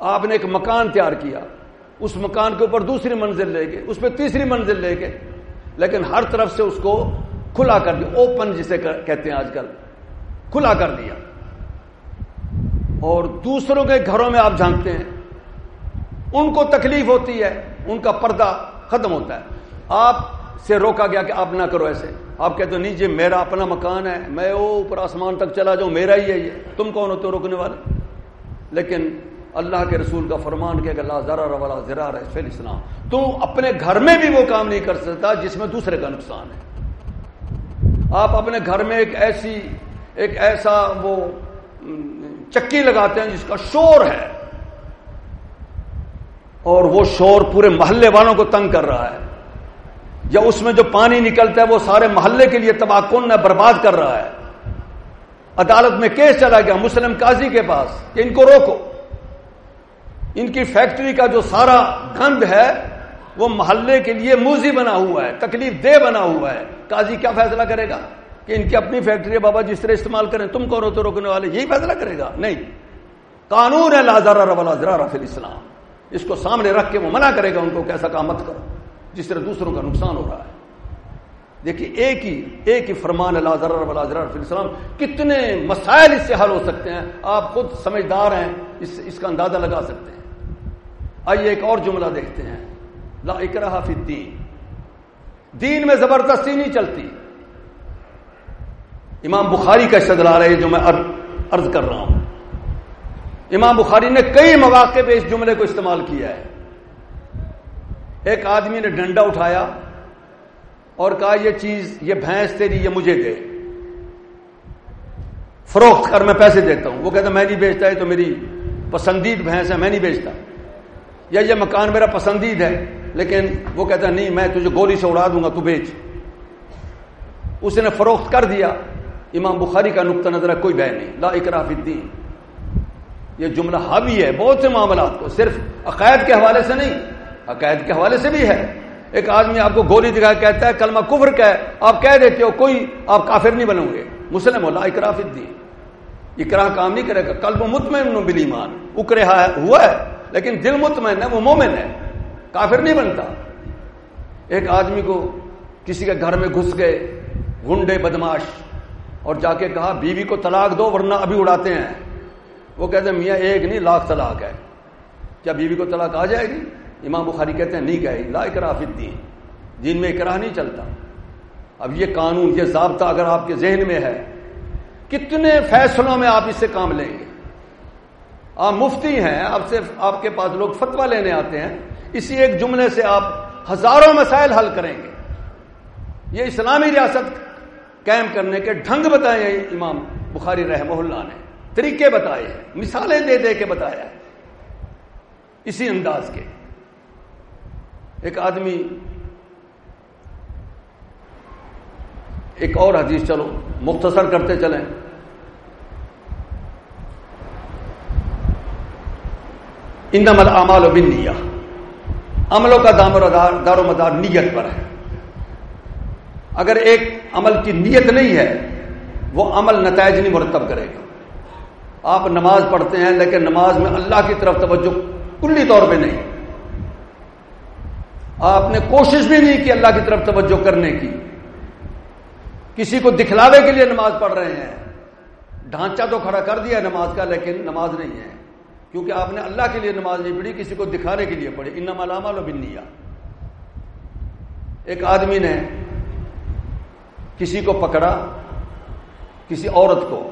آپ نے ایک مکان تیار کیا۔ اس مکان کے اوپر دوسری منزل لے گئے، اس پہ تیسری منزل لے گئے۔ لیکن ہر طرف سے اس کو کھلا کر دیا اوپن جسے کہتے ہیں آج کل، کھلا کر دیا۔ اور دوسروں کے گھروں میں آپ جانتے ہیں، ان کو تکلیف ہوتی ہے، ان کا پردہ ختم ہوتا ہے۔ آپ سے روکا گیا کہ آپ نہ کرو ایسے۔ آپ کہتے نہیں جی میرا اپنا مکان ہے، میں وہ اوپر آسمان تک چلا جاؤں، میرا ہی ہے یہ۔ تم کون ہوتے ہو روکنے والے؟ لیکن اللہ کے رسول کا فرمان کہ اللہ ذرا ولا ذرا فی اسلام تو اپنے گھر میں بھی وہ کام نہیں کر سکتا جس میں دوسرے کا نقصان ہے۔ آپ اپنے گھر میں ایک ایسی، ایک ایسا وہ چکی لگاتے ہیں جس کا شور ہے۔ اور وہ شور پورے محلے والوں کو تنگ کر رہا ہے۔ یا اس میں جو پانی نکلتا ہے وہ سارے محلے کے لیے تباہ کن برباد کر رہا ہے۔ عدالت میں کیس چلا گیا، مسلم قاضی کے پاس، کہ ان کو روکو۔ ان کی فیکٹری کا جو سارا گند ہے وہ محلے کے لیے موزی بنا ہوا ہے، تکلیف دہ بنا ہوا ہے۔ قاضی کیا فیصلہ کرے گا؟ کہ ان کی اپنی فیکٹری بابا جی جس طرح استعمال کریں، تم کون ہوتے روکنے والے؟ یہی فیصلہ کرے گا؟ نہیں۔ قانون ہے لازارا رفا رفیل اسلام اس کو سامنے رکھ کے وہ منع کرے گا ان کو کیسا کام مت کرو۔ جس طرح دوسروں کا نقصان ہو رہا ہے۔ دیکھیے، ایک ہی ایک ہی فرمان رفیل اسلام کتنے مسائل اس سے حل ہو سکتے ہیں؟ آپ خود سمجھدار ہیں، اس اس کا اندازہ لگا سکتے ہیں۔ آئیے ایک اور جملہ دیکھتے ہیں۔ لا اکراہ فی الدین۔ دین میں زبردستی نہیں چلتی۔ امام بخاری کا استدلال ہے جو میں عرض کر رہا ہوں۔ امام بخاری نے کئی مواقع پہ اس جملے کو استعمال کیا ہے۔ ایک آدمی نے ڈنڈا اٹھایا اور کہا، یہ چیز، یہ بھینس تیری، یہ مجھے دے۔ فروخت کر، میں پیسے دیتا ہوں۔ وہ کہتا، میں نہیں بیچتا ہے تو میری پسندید بھینس ہے، میں نہیں بیچتا۔ یا یہ مکان میرا پسندید ہے۔ لیکن وہ کہتا ہے، نہیں، میں تجھے گولی سے اڑا دوں گا، تو بیچ اس نے فروخت کر دیا۔ امام بخاری کا نقطہ نظر ہے، کوئی بہ نہیں۔ لا اکراف الدین۔ یہ جملہ حاوی ہے، بہت سے معاملات کو۔ صرف عقائد کے حوالے سے نہیں، عقائد کے حوالے سے بھی ہے۔ ایک آدمی آپ کو گولی دکھا کہتا ہے، کلمہ کفر کا ہے۔ آپ کہہ دیتے ہو، کوئی آپ کافر نہیں بنو گے۔ مسلم ہو، لا اکراف الدین۔ اکراہ کام نہیں کرے گا۔ کلب مطمئن بلیمان اکرا ہوا ہے، لیکن دل مطمئن ہے، وہ مومن ہے۔ کافر نہیں بنتا۔ ایک آدمی کو کسی کے گھر میں گھس گئے گنڈے بدماش، اور جا کے کہا، بیوی کو طلاق دو ورنہ ابھی اڑاتے ہیں۔ وہ کہتے ہیں، میاں، ایک نہیں، لاکھ طلاق ہے۔ کیا بیوی کو طلاق آ جائے گی؟ امام بخاری کہتے ہیں، نہیں کہے لا اکراہ فی الدین۔ دین میں اکراہ نہیں چلتا۔ اب یہ قانون، یہ ضابطہ اگر آپ کے ذہن میں ہے، کتنے فیصلوں میں آپ اس سے کام لیں گے؟ آپ مفتی ہیں، آپ سے، آپ کے پاس لوگ فتوا لینے آتے ہیں۔ اسی ایک جملے سے آپ ہزاروں مسائل حل کریں گے۔ یہ اسلامی ریاست قائم کرنے کے ڈھنگ بتائے ہیں، امام بخاری رحمہ اللہ نے۔ طریقے بتائے ہیں، مثالیں دے دے کے بتایا اسی انداز کے۔ ایک آدمی، ایک اور حدیث چلو، مختصر کرتے چلیں۔ انمل امال و عملوں کا دام و دار و مدار نیت پر ہے۔ اگر ایک عمل کی نیت نہیں ہے، وہ عمل نتائج نہیں مرتب کرے گا۔ آپ نماز پڑھتے ہیں، لیکن نماز میں اللہ کی طرف توجہ کلی طور پہ نہیں۔ آپ نے کوشش بھی نہیں کی اللہ کی طرف توجہ کرنے کی۔ کسی کو دکھلاوے کے لیے نماز پڑھ رہے ہیں۔ ڈھانچہ تو کھڑا کر دیا نماز کا، لیکن نماز نہیں ہے۔ کیونکہ آپ نے اللہ کے لیے نماز نہیں پڑھی، کسی کو دکھانے کے لیے پڑھی۔ ان علامہ لو بنیا ایک آدمی نے کسی کو پکڑا، کسی عورت کو،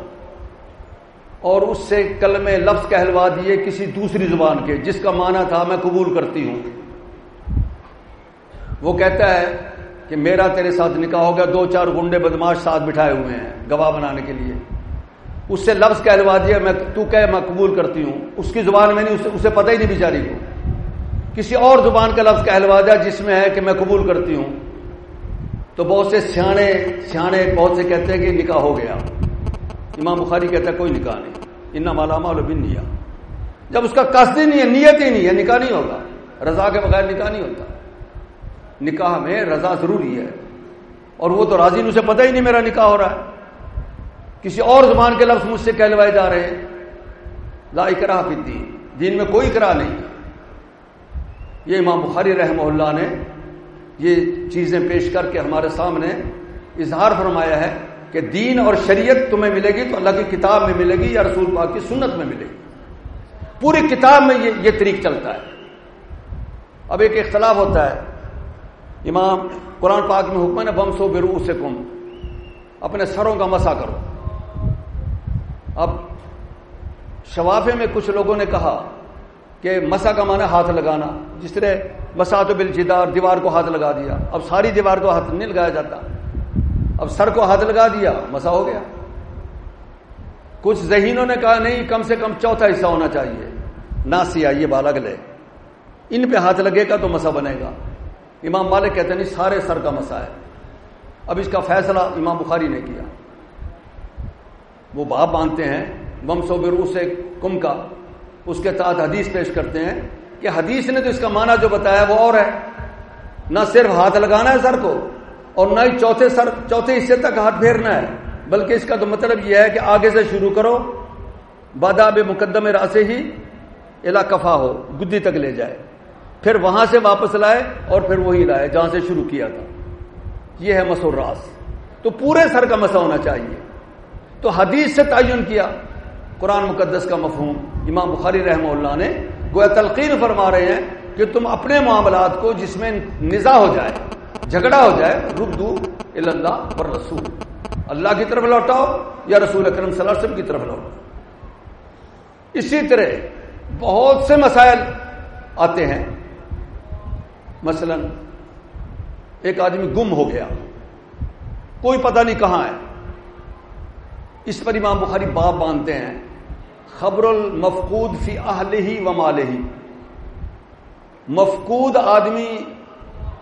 اور اس سے کل میں لفظ کہلوا دیے کسی دوسری زبان کے، جس کا معنی تھا میں قبول کرتی ہوں۔ وہ کہتا ہے کہ میرا تیرے ساتھ نکاح ہو گیا، دو چار گنڈے بدماش ساتھ بٹھائے ہوئے ہیں، گواہ بنانے کے لیے۔ اس سے لفظ کہلوا دیا میں تو کہ میں قبول کرتی ہوں۔ اس کی زبان میں نہیں اسے, اسے پتہ ہی نہیں بیچاری کو۔ کسی اور زبان کا لفظ کہلوا دیا جس میں ہے کہ میں قبول کرتی ہوں۔ تو بہت سے سیانے سیانے بہت سے کہتے ہیں کہ نکاح ہو گیا۔ امام بخاری کہتا ہے کوئی نکاح نہیں۔ انا مالا مال بن نیا جب اس کا قصد ہی نہیں ہے نیت ہی نہیں ہے نکاح نہیں ہوگا۔ رضا کے بغیر نکاح نہیں ہوتا۔ نکاح میں رضا ضروری ہے۔ اور وہ تو راضی اسے پتہ ہی نہیں میرا نکاح ہو رہا ہے۔ کسی اور زبان کے لفظ مجھ سے کہلوائے جا رہے ہیں۔ لا اکراہ فی الدین۔ دین میں کوئی کرا نہیں۔ یہ امام بخاری رحمہ اللہ نے یہ چیزیں پیش کر کے ہمارے سامنے اظہار فرمایا ہے کہ دین اور شریعت تمہیں ملے گی تو اللہ کی کتاب میں ملے گی یا رسول پاک کی سنت میں ملے گی۔ پوری کتاب میں یہ یہ طریق چلتا ہے۔ اب ایک اختلاف ہوتا ہے۔ امام قرآن پاک میں حکم ہے بم سو برو سے کم اپنے سروں کا مسا کرو۔ اب شوافے میں کچھ لوگوں نے کہا کہ مسا کا معنی ہاتھ لگانا، جس طرح مسا تو بل جدار دیوار کو ہاتھ لگا دیا، اب ساری دیوار کو ہاتھ نہیں لگایا جاتا۔ اب سر کو ہاتھ لگا دیا، مسا ہو گیا۔ کچھ ذہینوں نے کہا، نہیں، کم سے کم چوتھا حصہ ہونا چاہیے۔ نہ سیا یہ بالا گلے۔ ان پہ ہاتھ لگے گا تو مسا بنے گا۔ امام مالک کہتے نہیں، سارے سر کا مسا ہے۔ اب اس کا فیصلہ امام بخاری نے کیا۔ وہ باپ مانتے ہیں بم سو برو سے کم کا۔ اس کے تحت حدیث پیش کرتے ہیں کہ حدیث نے تو اس کا معنی جو بتایا وہ اور ہے۔ نہ صرف ہاتھ لگانا ہے سر کو اور نہ ہی چوتھے سر، چوتھے حصے تک ہاتھ پھیرنا ہے، بلکہ اس کا تو مطلب یہ ہے کہ آگے سے شروع کرو باداب مقدم راسے ہی الا کفا ہو، گدی تک لے جائے۔ پھر وہاں سے واپس لائے اور پھر وہی لائے، جہاں سے شروع کیا تھا۔ یہ ہے مسور راس تو پورے سر کا مسا ہونا چاہیے۔ تو حدیث سے تعین کیا۔ قرآن مقدس کا مفہوم۔ امام بخاری رحمہ اللہ نے گویا تلقین فرما رہے ہیں کہ تم اپنے معاملات کو جس میں نزا ہو جائے، جھگڑا ہو جائے رک دو اللہ پر رسول اللہ کی طرف لوٹاؤ یا رسول اکرم صلی اللہ علیہ وسلم کی طرف لوٹاؤ۔ اسی طرح بہت سے مسائل آتے ہیں۔ مثلا ایک آدمی گم ہو گیا۔ کوئی پتہ نہیں کہاں ہے۔ اس پر امام بخاری باب باندھتے ہیں خبر المفقود فی اہل ہی و مال ہی مفقود آدمی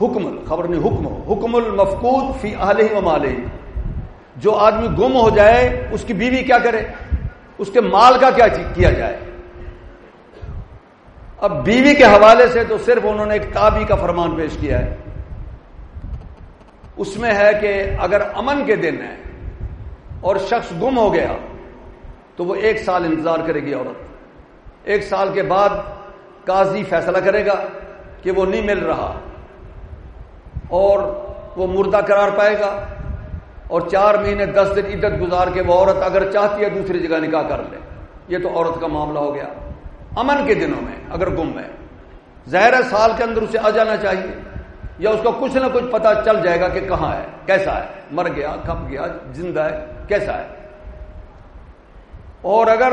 حکم، خبر نہیں، حکم حکم المفقود فی اہل ہی و مال ہی جو آدمی گم ہو جائے، اس کی بیوی کیا کرے؟ اس کے مال کا کیا کیا جائے؟ اب بیوی کے حوالے سے تو صرف انہوں نے ایک تابی کا فرمان پیش کیا ہے۔ اس میں ہے کہ اگر امن کے دن ہے اور شخص گم ہو گیا تو وہ ایک سال انتظار کرے گی عورت۔ ایک سال کے بعد قاضی فیصلہ کرے گا کہ وہ نہیں مل رہا اور وہ مردہ قرار پائے گا اور چار مہینے دس دن عدت گزار کے وہ عورت اگر چاہتی ہے دوسری جگہ نکاح کر لے۔ یہ تو عورت کا معاملہ ہو گیا۔ امن کے دنوں میں اگر گم ہے۔ زہر سال کے اندر اسے آ جانا چاہیے۔ یا اس کو کچھ نہ کچھ پتا چل جائے گا کہ کہاں ہے، کیسا ہے۔ مر گیا، کھپ گیا، زندہ ہے۔ کیسا ہے؟ اور اگر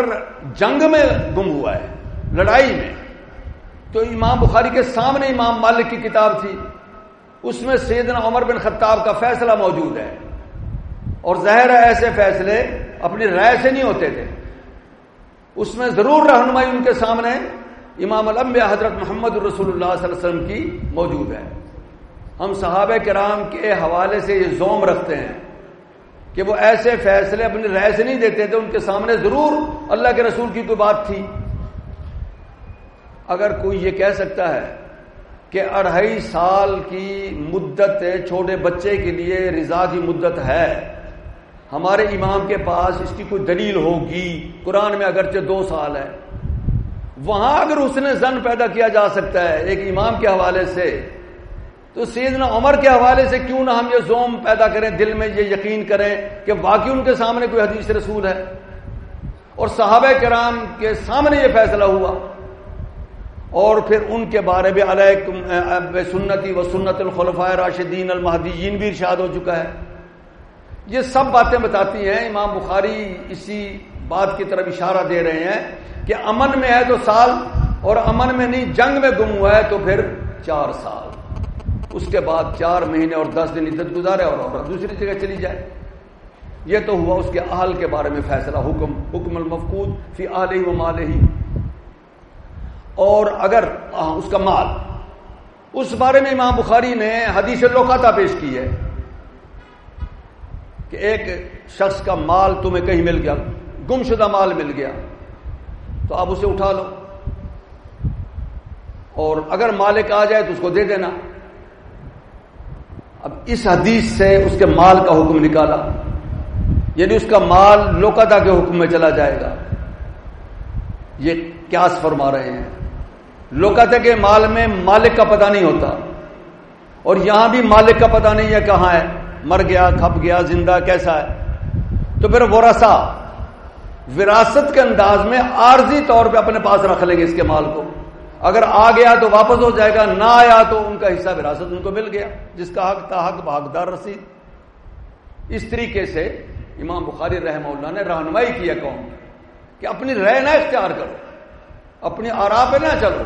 جنگ میں گم ہوا ہے، لڑائی میں، تو امام بخاری کے سامنے امام مالک کی کتاب تھی۔ اس میں سیدنا عمر بن خطاب کا فیصلہ موجود ہے۔ اور ظاہر ایسے فیصلے اپنی رائے سے نہیں ہوتے تھے۔ اس میں ضرور رہنمائی ان کے سامنے امام الانبیاء حضرت محمد رسول اللہ صلی اللہ علیہ وسلم کی موجود ہے۔ ہم صحابہ کرام کے حوالے سے یہ زوم رکھتے ہیں۔ کہ وہ ایسے فیصلے اپنی رائے سے نہیں دیتے تھے، ان کے سامنے ضرور اللہ کے رسول کی کوئی بات تھی۔ اگر کوئی یہ کہہ سکتا ہے کہ اڑھائی سال کی مدت چھوٹے بچے کے لیے رضا کی مدت ہے، ہمارے امام کے پاس اس کی کوئی دلیل ہوگی؟ قرآن میں اگرچہ دو سال ہے۔ وہاں اگر اس نے زن پیدا کیا جا سکتا ہے، ایک امام کے حوالے سے تو سیدنا عمر کے حوالے سے کیوں نہ ہم یہ زوم پیدا کریں، دل میں یہ یقین کریں کہ واقعی ان کے سامنے کوئی حدیث رسول ہے۔ اور صحابہ کرام کے سامنے یہ فیصلہ ہوا۔ اور پھر ان کے بارے میں علیہ سنتی و سنت الخلفۂ راشدین المحدین بھی ارشاد ہو چکا ہے۔ یہ سب باتیں بتاتی ہیں۔ امام بخاری اسی بات کی طرف اشارہ دے رہے ہیں کہ امن میں ہے تو سال، اور امن میں نہیں، جنگ میں گم ہوا ہے تو پھر چار سال۔ اس کے بعد چار مہینے اور دس دن عزت گزارے اور عورت دوسری جگہ چلی جائے۔ یہ تو ہوا اس کے اہل کے بارے میں فیصلہ، حکم حکم المفقود فی آلہ و مال ہی اور اگر ہاں، اس کا مال۔ اس بارے میں امام بخاری نے حدیث لوکاتا پیش کی ہے کہ ایک شخص کا مال تمہیں کہیں مل گیا گم شدہ مال مل گیا، تو آپ اسے اٹھا لو۔ اور اگر مالک آ جائے تو اس کو دے دینا۔ اب اس حدیث سے اس کے مال کا حکم نکالا یعنی اس کا مال لوکتا کے حکم میں چلا جائے گا۔ یہ کیاس فرما رہے ہیں۔ لوکتا کے مال میں مالک کا پتہ نہیں ہوتا۔ اور یہاں بھی مالک کا پتہ نہیں ہے کہاں ہے، مر گیا، کھپ گیا، زندہ، کیسا ہے۔ تو پھر ورثہ وراثت کے انداز میں عارضی طور پہ اپنے پاس رکھ لیں گے اس کے مال کو۔ اگر آ گیا تو واپس ہو جائے گا، نہ آیا تو ان کا حصہ وراثت ان کو مل گیا۔ جس کا حق تھا، حق بھاگدار رسید۔ اس طریقے سے امام بخاری رحمہ اللہ نے رہنمائی کیا قوم کہ اپنی رہ نہ اختیار کرو، اپنی آرا پہ نہ چلو،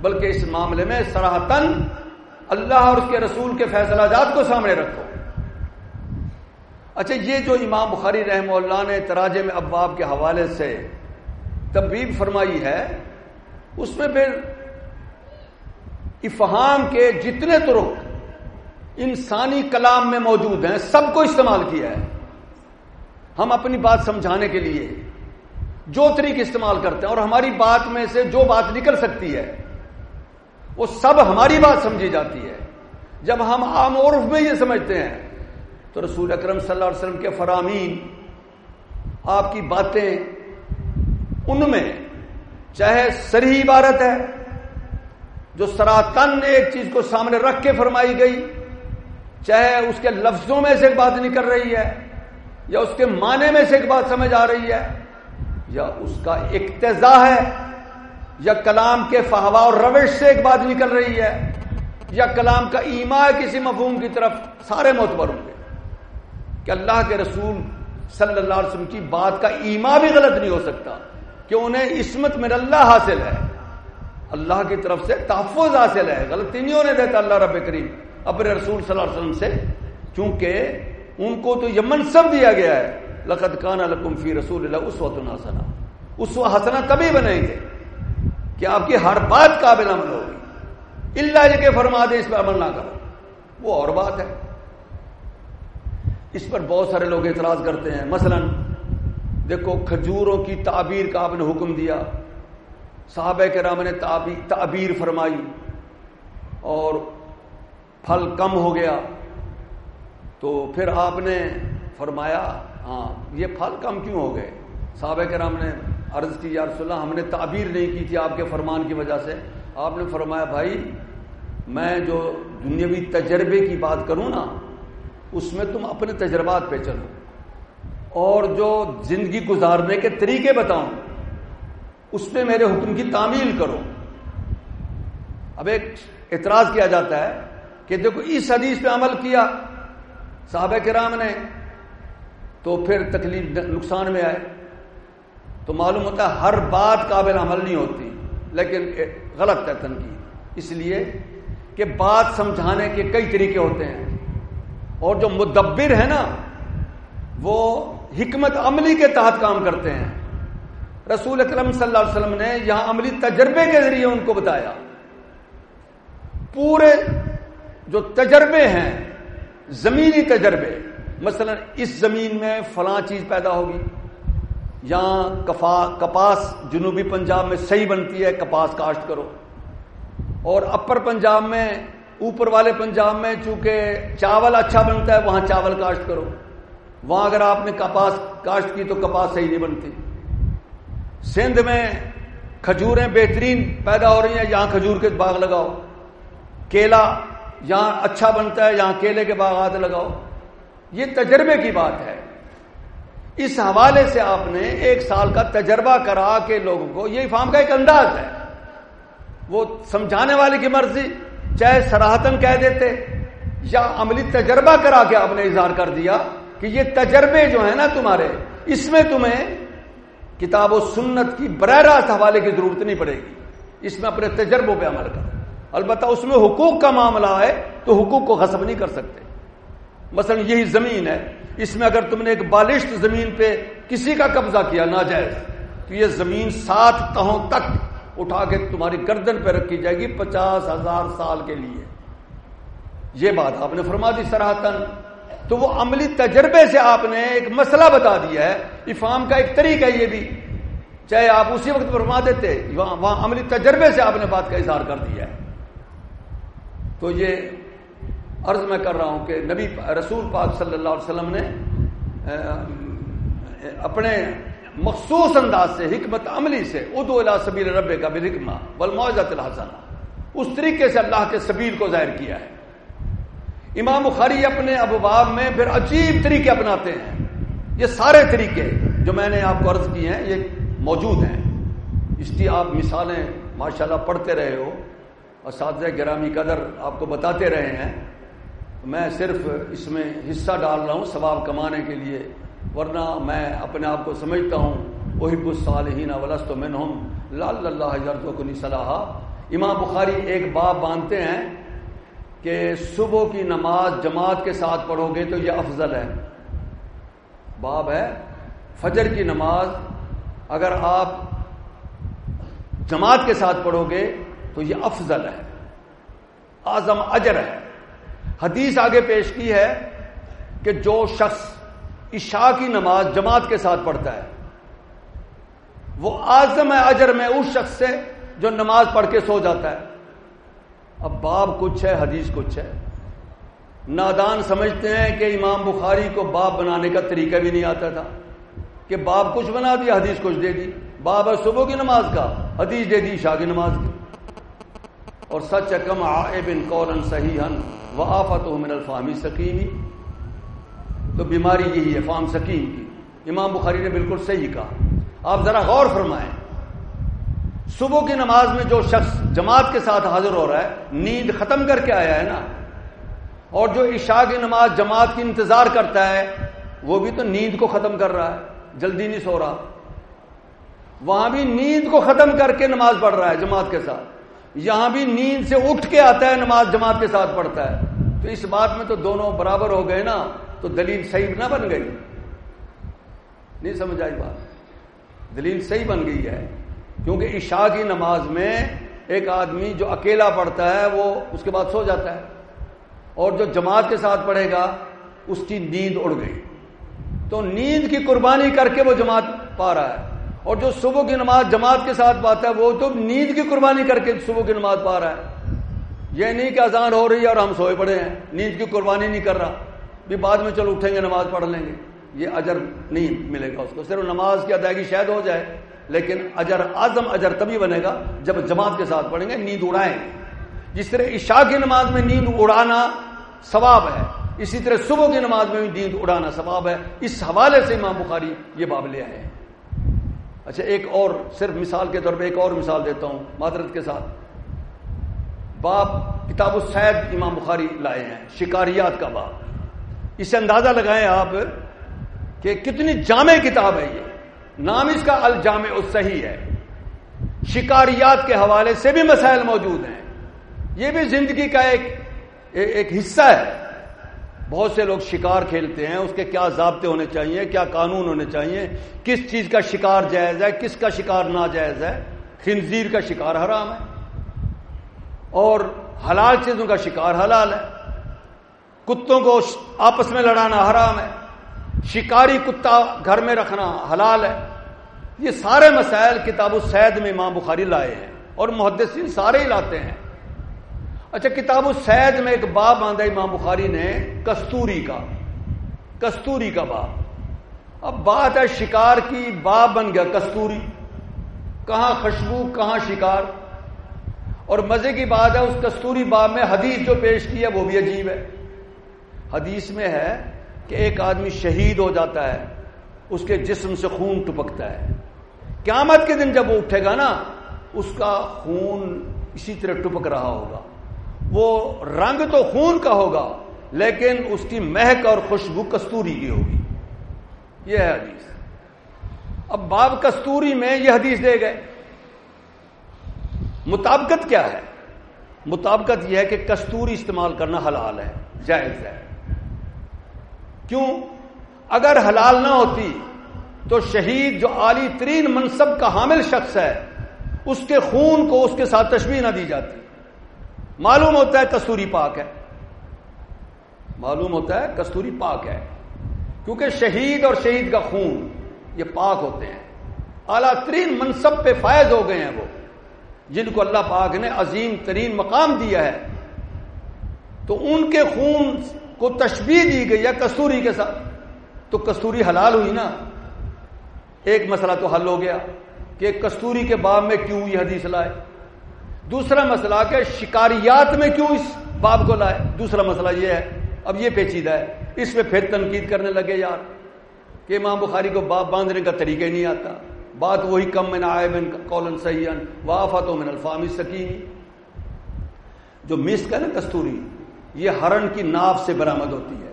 بلکہ اس معاملے میں سراہتن اللہ اور اس کے رسول کے فیصلہ جات کو سامنے رکھو۔ اچھا یہ جو امام بخاری رحمہ اللہ نے تراج میں اباب کے حوالے سے تبیب فرمائی ہے، اس میں پھر افہام کے جتنے ترک انسانی کلام میں موجود ہیں، سب کو استعمال کیا ہے۔ ہم اپنی بات سمجھانے کے لیے جو طریقے استعمال کرتے ہیں اور ہماری بات میں سے جو بات نکل سکتی ہے، وہ سب ہماری بات سمجھی جاتی ہے۔ جب ہم عام عرف میں یہ سمجھتے ہیں، تو رسول اکرم صلی اللہ علیہ وسلم کے فرامین، آپ کی باتیں ان میں چاہے سری عبارت ہے، جو سراتن ایک چیز کو سامنے رکھ کے فرمائی گئی چاہے اس کے لفظوں میں سے ایک بات نکل رہی ہے، یا اس کے معنی میں سے ایک بات سمجھ آ رہی ہے، یا اس کا اقتضا ہے، یا کلام کے فہوا اور روش سے ایک بات نکل رہی ہے، یا کلام کا ایما ہے کسی مفہوم کی طرف، سارے معتبر ہوں گے۔ کہ اللہ کے رسول صلی اللہ علیہ وسلم کی بات کا ایما بھی غلط نہیں ہو سکتا، کہ انہیں عصمت میں اللہ حاصل ہے۔ اللہ کی طرف سے تحفظ حاصل ہے، غلطی نہیں ہونے دیتا اللہ رب کریم۔ اپنے رسول صلی اللہ علیہ وسلم سے، چونکہ ان کو تو یہ منصب دیا گیا ہے لقت کان الکم فی رسول اللہ اس وقت حسنا اس وقت حسنا تبھی بنیں گے کہ آپ کی ہر بات قابل عمل ہوگی۔ اللہ کے فرما دے، اس پہ عمل نہ کرو۔ وہ اور بات ہے۔ اس پر بہت سارے لوگ اعتراض کرتے ہیں۔ مثلا، دیکھو، کھجوروں کی تعبیر کا آپ نے حکم دیا۔ صحابہ کے رام نے تعبیر فرمائی۔ اور پھل کم ہو گیا۔ تو پھر آپ نے فرمایا ہاں یہ پھل کم کیوں ہو گئے؟ صحابہ کرام نے عرض کی، یا رسول اللہ، ہم نے تعبیر نہیں کی تھی آپ کے فرمان کی وجہ سے۔ آپ نے فرمایا، بھائی، میں جو دنیاوی تجربے کی بات کروں نا، اس میں تم اپنے تجربات پہ چلو۔ اور جو زندگی گزارنے کے طریقے بتاؤں، اس پہ میرے حکم کی تعمیل کرو۔ اب ایک اعتراض کیا جاتا ہے کہ دیکھو اس حدیث پہ عمل کیا، صحابہ کرام نے، تو پھر تکلیف نقصان میں آئے۔ تو معلوم ہوتا ہے ہر بات قابل عمل نہیں ہوتی، لیکن غلط ہے تنقید۔ اس لیے کہ بات سمجھانے کے کئی طریقے ہوتے ہیں۔ اور جو مدبر ہے نا، وہ حکمت عملی کے تحت کام کرتے ہیں۔ رسول اکرم صلی اللہ علیہ وسلم نے یہاں عملی تجربے کے ذریعے ان کو بتایا۔ پورے جو تجربے ہیں، زمینی تجربے، مثلا اس زمین میں فلاں چیز پیدا ہوگی یہاں کفا، کپاس جنوبی پنجاب میں صحیح بنتی ہے، کپاس کاشت کرو۔ اور اپر پنجاب میں، اوپر والے پنجاب میں چونکہ چاول اچھا بنتا ہے، وہاں چاول کاشت کرو۔ وہاں اگر آپ نے کپاس کاشت کی تو کپاس صحیح نہیں بنتی۔ سندھ میں کھجوریں بہترین پیدا ہو رہی ہیں، یہاں کھجور کے باغ لگاؤ۔ کیلا یہاں اچھا بنتا ہے، یہاں کیلے کے باغات لگاؤ۔ یہ تجربے کی بات ہے۔ اس حوالے سے آپ نے ایک سال کا تجربہ کرا کے لوگوں کو یہ فارم کا ایک انداز ہے۔ وہ سمجھانے والے کی مرضی، چاہے سراہتن کہہ دیتے یا عملی تجربہ کرا کے آپ نے اظہار کر دیا کہ یہ تجربے جو ہیں نا تمہارے، اس میں تمہیں کتاب و سنت کی براہ راست حوالے کی ضرورت نہیں پڑے گی۔ اس میں اپنے تجربوں پہ عمل کر البتہ اس میں حقوق کا معاملہ ہے تو حقوق کو غصب نہیں کر سکتے۔ مثلا یہی زمین ہے، اس میں اگر تم نے ایک بالشت زمین پہ کسی کا قبضہ کیا ناجائز، تو یہ زمین سات تہوں تک اٹھا کے تمہاری گردن پہ رکھی جائے گی پچاس ہزار سال کے لیے۔ یہ بات آپ نے فرما دی سراہتن تو وہ عملی تجربے سے آپ نے ایک مسئلہ بتا دیا ہے افام کا ایک طریقہ ہے یہ بھی۔ چاہے آپ اسی وقت فرما دیتے وہاں عملی تجربے سے آپ نے بات کا اظہار کر دیا ہے۔ تو یہ عرض میں کر رہا ہوں کہ نبی رسول پاک صلی اللہ علیہ وسلم نے اپنے مخصوص انداز سے، حکمت عملی سے ادو اللہ سبیل رب کا بھی حکمہ بلموزت الحسن اس طریقے سے اللہ کے سبیل کو ظاہر کیا ہے۔ امام بخاری اپنے ابواب میں پھر عجیب طریقے اپناتے ہیں۔ یہ سارے طریقے جو میں نے آپ کو عرض کی ہیں، یہ موجود ہیں۔ اس کی آپ مثالیں ماشاءاللہ پڑھتے رہے ہو۔ اساتذہ گرامی قدر آپ کو بتاتے رہے ہیں، میں صرف اس میں حصہ ڈال رہا ہوں ثواب کمانے کے لیے، ورنہ میں اپنے آپ کو سمجھتا ہوں وہی کچھ ولست من ہوں لال اللہ کو صلاح امام بخاری ایک باب باندھتے ہیں کہ صبح کی نماز جماعت کے ساتھ پڑھو گے تو یہ افضل ہے۔ باب ہے، فجر کی نماز اگر آپ جماعت کے ساتھ پڑھو گے تو یہ افضل ہے۔ اعظم اجر ہے۔ حدیث آگے پیش کی ہے کہ جو شخص عشاء کی نماز جماعت کے ساتھ پڑھتا ہے، وہ اعظم اجر میں اس شخص سے جو نماز پڑھ کے سو جاتا ہے۔ اب باب کچھ ہے، حدیث کچھ ہے۔ نادان سمجھتے ہیں کہ امام بخاری کو باب بنانے کا طریقہ بھی نہیں آتا تھا۔ کہ باب کچھ بنا دیا، حدیث کچھ دے دی۔ باب ہے صبح کی نماز کا، حدیث دے دی شاہ کی نماز کی۔ اور سچ کم آبن قورن صحیح و آفت من الفامی سکیمی تو بیماری یہی ہے فام سکیم کی۔ امام بخاری نے بالکل صحیح کہا۔ آپ ذرا غور فرمائیں۔ صبح کی نماز میں جو شخص جماعت کے ساتھ حاضر ہو رہا ہے، نیند ختم کر کے آیا ہے نا؟ اور جو عشاء کی نماز جماعت کی انتظار کرتا ہے، وہ بھی تو نیند کو ختم کر رہا ہے، جلدی نہیں سو رہا۔ وہاں بھی نیند کو ختم کر کے نماز پڑھ رہا ہے جماعت کے ساتھ۔ یہاں بھی نیند سے اٹھ کے آتا ہے، نماز جماعت کے ساتھ پڑھتا ہے۔ تو اس بات میں تو دونوں برابر ہو گئے نا، تو دلیل صحیح نہ بن گئی۔ نہیں سمجھ آئی بات۔ دلیل صحیح بن گئی ہے، کیونکہ عشاء کی نماز میں ایک آدمی جو اکیلا پڑھتا ہے، وہ اس کے بعد سو جاتا ہے۔ اور جو جماعت کے ساتھ پڑھے گا، اس کی نیند اڑ گئی۔ تو نیند کی قربانی کر کے وہ جماعت پا رہا ہے۔ اور جو صبح کی نماز جماعت کے ساتھ پاتا ہے، وہ تو نیند کی قربانی کر کے صبح کی نماز پا رہا ہے۔ یہ نہیں کہ اذان ہو رہی ہے اور ہم سوئے پڑے ہیں۔ نیند کی قربانی نہیں کر رہا۔ بھی بعد میں چلو اٹھیں گے، نماز پڑھ لیں گے۔ یہ اجر نہیں ملے گا اس کو۔ صرف نماز کی ادائیگی شاید ہو جائے، لیکن اجر اعظم اجر تبھی بنے گا جب جماعت کے ساتھ پڑھیں گے، نیند اڑائیں جس طرح عشاء کی نماز میں نیند اڑانا ثواب ہے، اسی طرح صبح کی نماز میں بھی نیند اڑانا ثواب ہے۔ اس حوالے سے امام بخاری یہ باب لے آئے ہیں۔ اچھا ایک اور صرف مثال کے طور پہ ایک اور مثال دیتا ہوں معذرت کے ساتھ۔ باب کتاب السید امام بخاری لائے ہیں، شکاریات کا باب اسے اندازہ لگائیں آپ کہ کتنی جامع کتاب ہے یہ۔ نام اس کا الجامع الصحیح ہے۔ شکاریات کے حوالے سے بھی مسائل موجود ہیں۔ یہ بھی زندگی کا ایک ایک حصہ ہے۔ بہت سے لوگ شکار کھیلتے ہیں، اس کے کیا ضابطے ہونے چاہیے کیا قانون ہونے چاہیے کس چیز کا شکار جائز ہے، کس کا شکار ناجائز ہے؟ خنزیر کا شکار حرام ہے، اور حلال چیزوں کا شکار حلال ہے، کتوں کو آپس میں لڑانا حرام ہے، شکاری کتا گھر میں رکھنا حلال ہے، یہ سارے مسائل کتاب السید میں امام بخاری لائے ہیں، اور محدثین سارے ہی لاتے ہیں۔ اچھا کتاب السید میں ایک باب باندھا امام بخاری نے، کستوری کا۔ کستوری کا باب۔ اب بات ہے شکار کی، باب بن گیا کستوری۔ کہاں خوشبو، کہاں شکار۔ اور مزے کی بات ہے، اس کستوری باب میں حدیث جو پیش کی ہے، وہ بھی عجیب ہے۔ حدیث میں ہے کہ ایک آدمی شہید ہو جاتا ہے، اس کے جسم سے خون ٹپکتا ہے۔ قیامت کے دن جب وہ اٹھے گا نا، اس کا خون اسی طرح ٹپک رہا ہوگا۔ وہ رنگ تو خون کا ہوگا، لیکن اس کی مہک اور خوشبو کستوری کی ہوگی۔ یہ ہے حدیث۔ اب باب کستوری میں یہ حدیث دے گئے۔ مطابقت کیا ہے؟ مطابقت یہ ہے کہ کستوری استعمال کرنا حلال ہے، جائز ہے۔ کیوں؟ اگر حلال نہ ہوتی تو شہید جو عالی ترین منصب کا حامل شخص ہے، اس کے خون کو اس کے ساتھ تشبیح نہ دی جاتی۔ معلوم ہوتا ہے کستوری پاک ہے۔ معلوم ہوتا ہے کستوری پاک ہے۔ کیونکہ شہید اور شہید کا خون یہ پاک ہوتے ہیں۔ اعلی ترین منصب پہ فائز ہو گئے ہیں وہ۔ جن کو اللہ پاک نے عظیم ترین مقام دیا ہے۔ تو ان کے خون کو تشبیح دی گئی ہے کستوری کے ساتھ۔ تو کستوری حلال ہوئی نا۔ ایک مسئلہ تو حل ہو گیا کہ کستوری کے باب میں کیوں یہ حدیث لائے؟ دوسرا مسئلہ کہ شکاریات میں کیوں اس باب کو لائے؟ دوسرا مسئلہ یہ ہے، اب یہ پیچیدہ ہے۔ اس میں پھر تنقید کرنے لگے یار کہ امام بخاری کو باب باندھنے کا طریقہ ہی نہیں آتا۔ بات وہی کم میں نہ آئے من کولن سیان وافت من الفام سکینی جو مسک ہے نا کستوری، یہ ہرن کی ناف سے برامد ہوتی ہے۔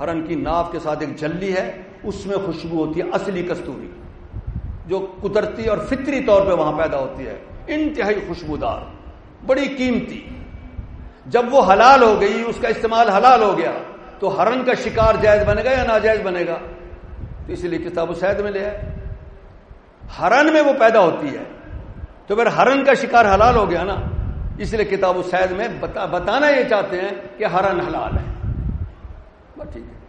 ہرن کی ناف کے ساتھ ایک جلی ہے، اس میں خوشبو ہوتی ہے، اصلی کستوری۔ جو قدرتی اور فطری طور پہ وہاں پیدا ہوتی ہے۔ انتہائی خوشبودار، بڑی قیمتی۔ جب وہ حلال ہو گئی، اس کا استعمال حلال ہو گیا، تو ہرن کا شکار جائز بنے گا یا ناجائز بنے گا؟ تو اس لیے کتاب و سید میں لے آئے۔ ہرن میں وہ پیدا ہوتی ہے، تو پھر ہرن کا شکار حلال ہو گیا نا؟ اس لیے کتاب و سید میں بتا، بتانا یہ چاہتے ہیں کہ ہرن حلال ہے۔ ٹھیک ہے۔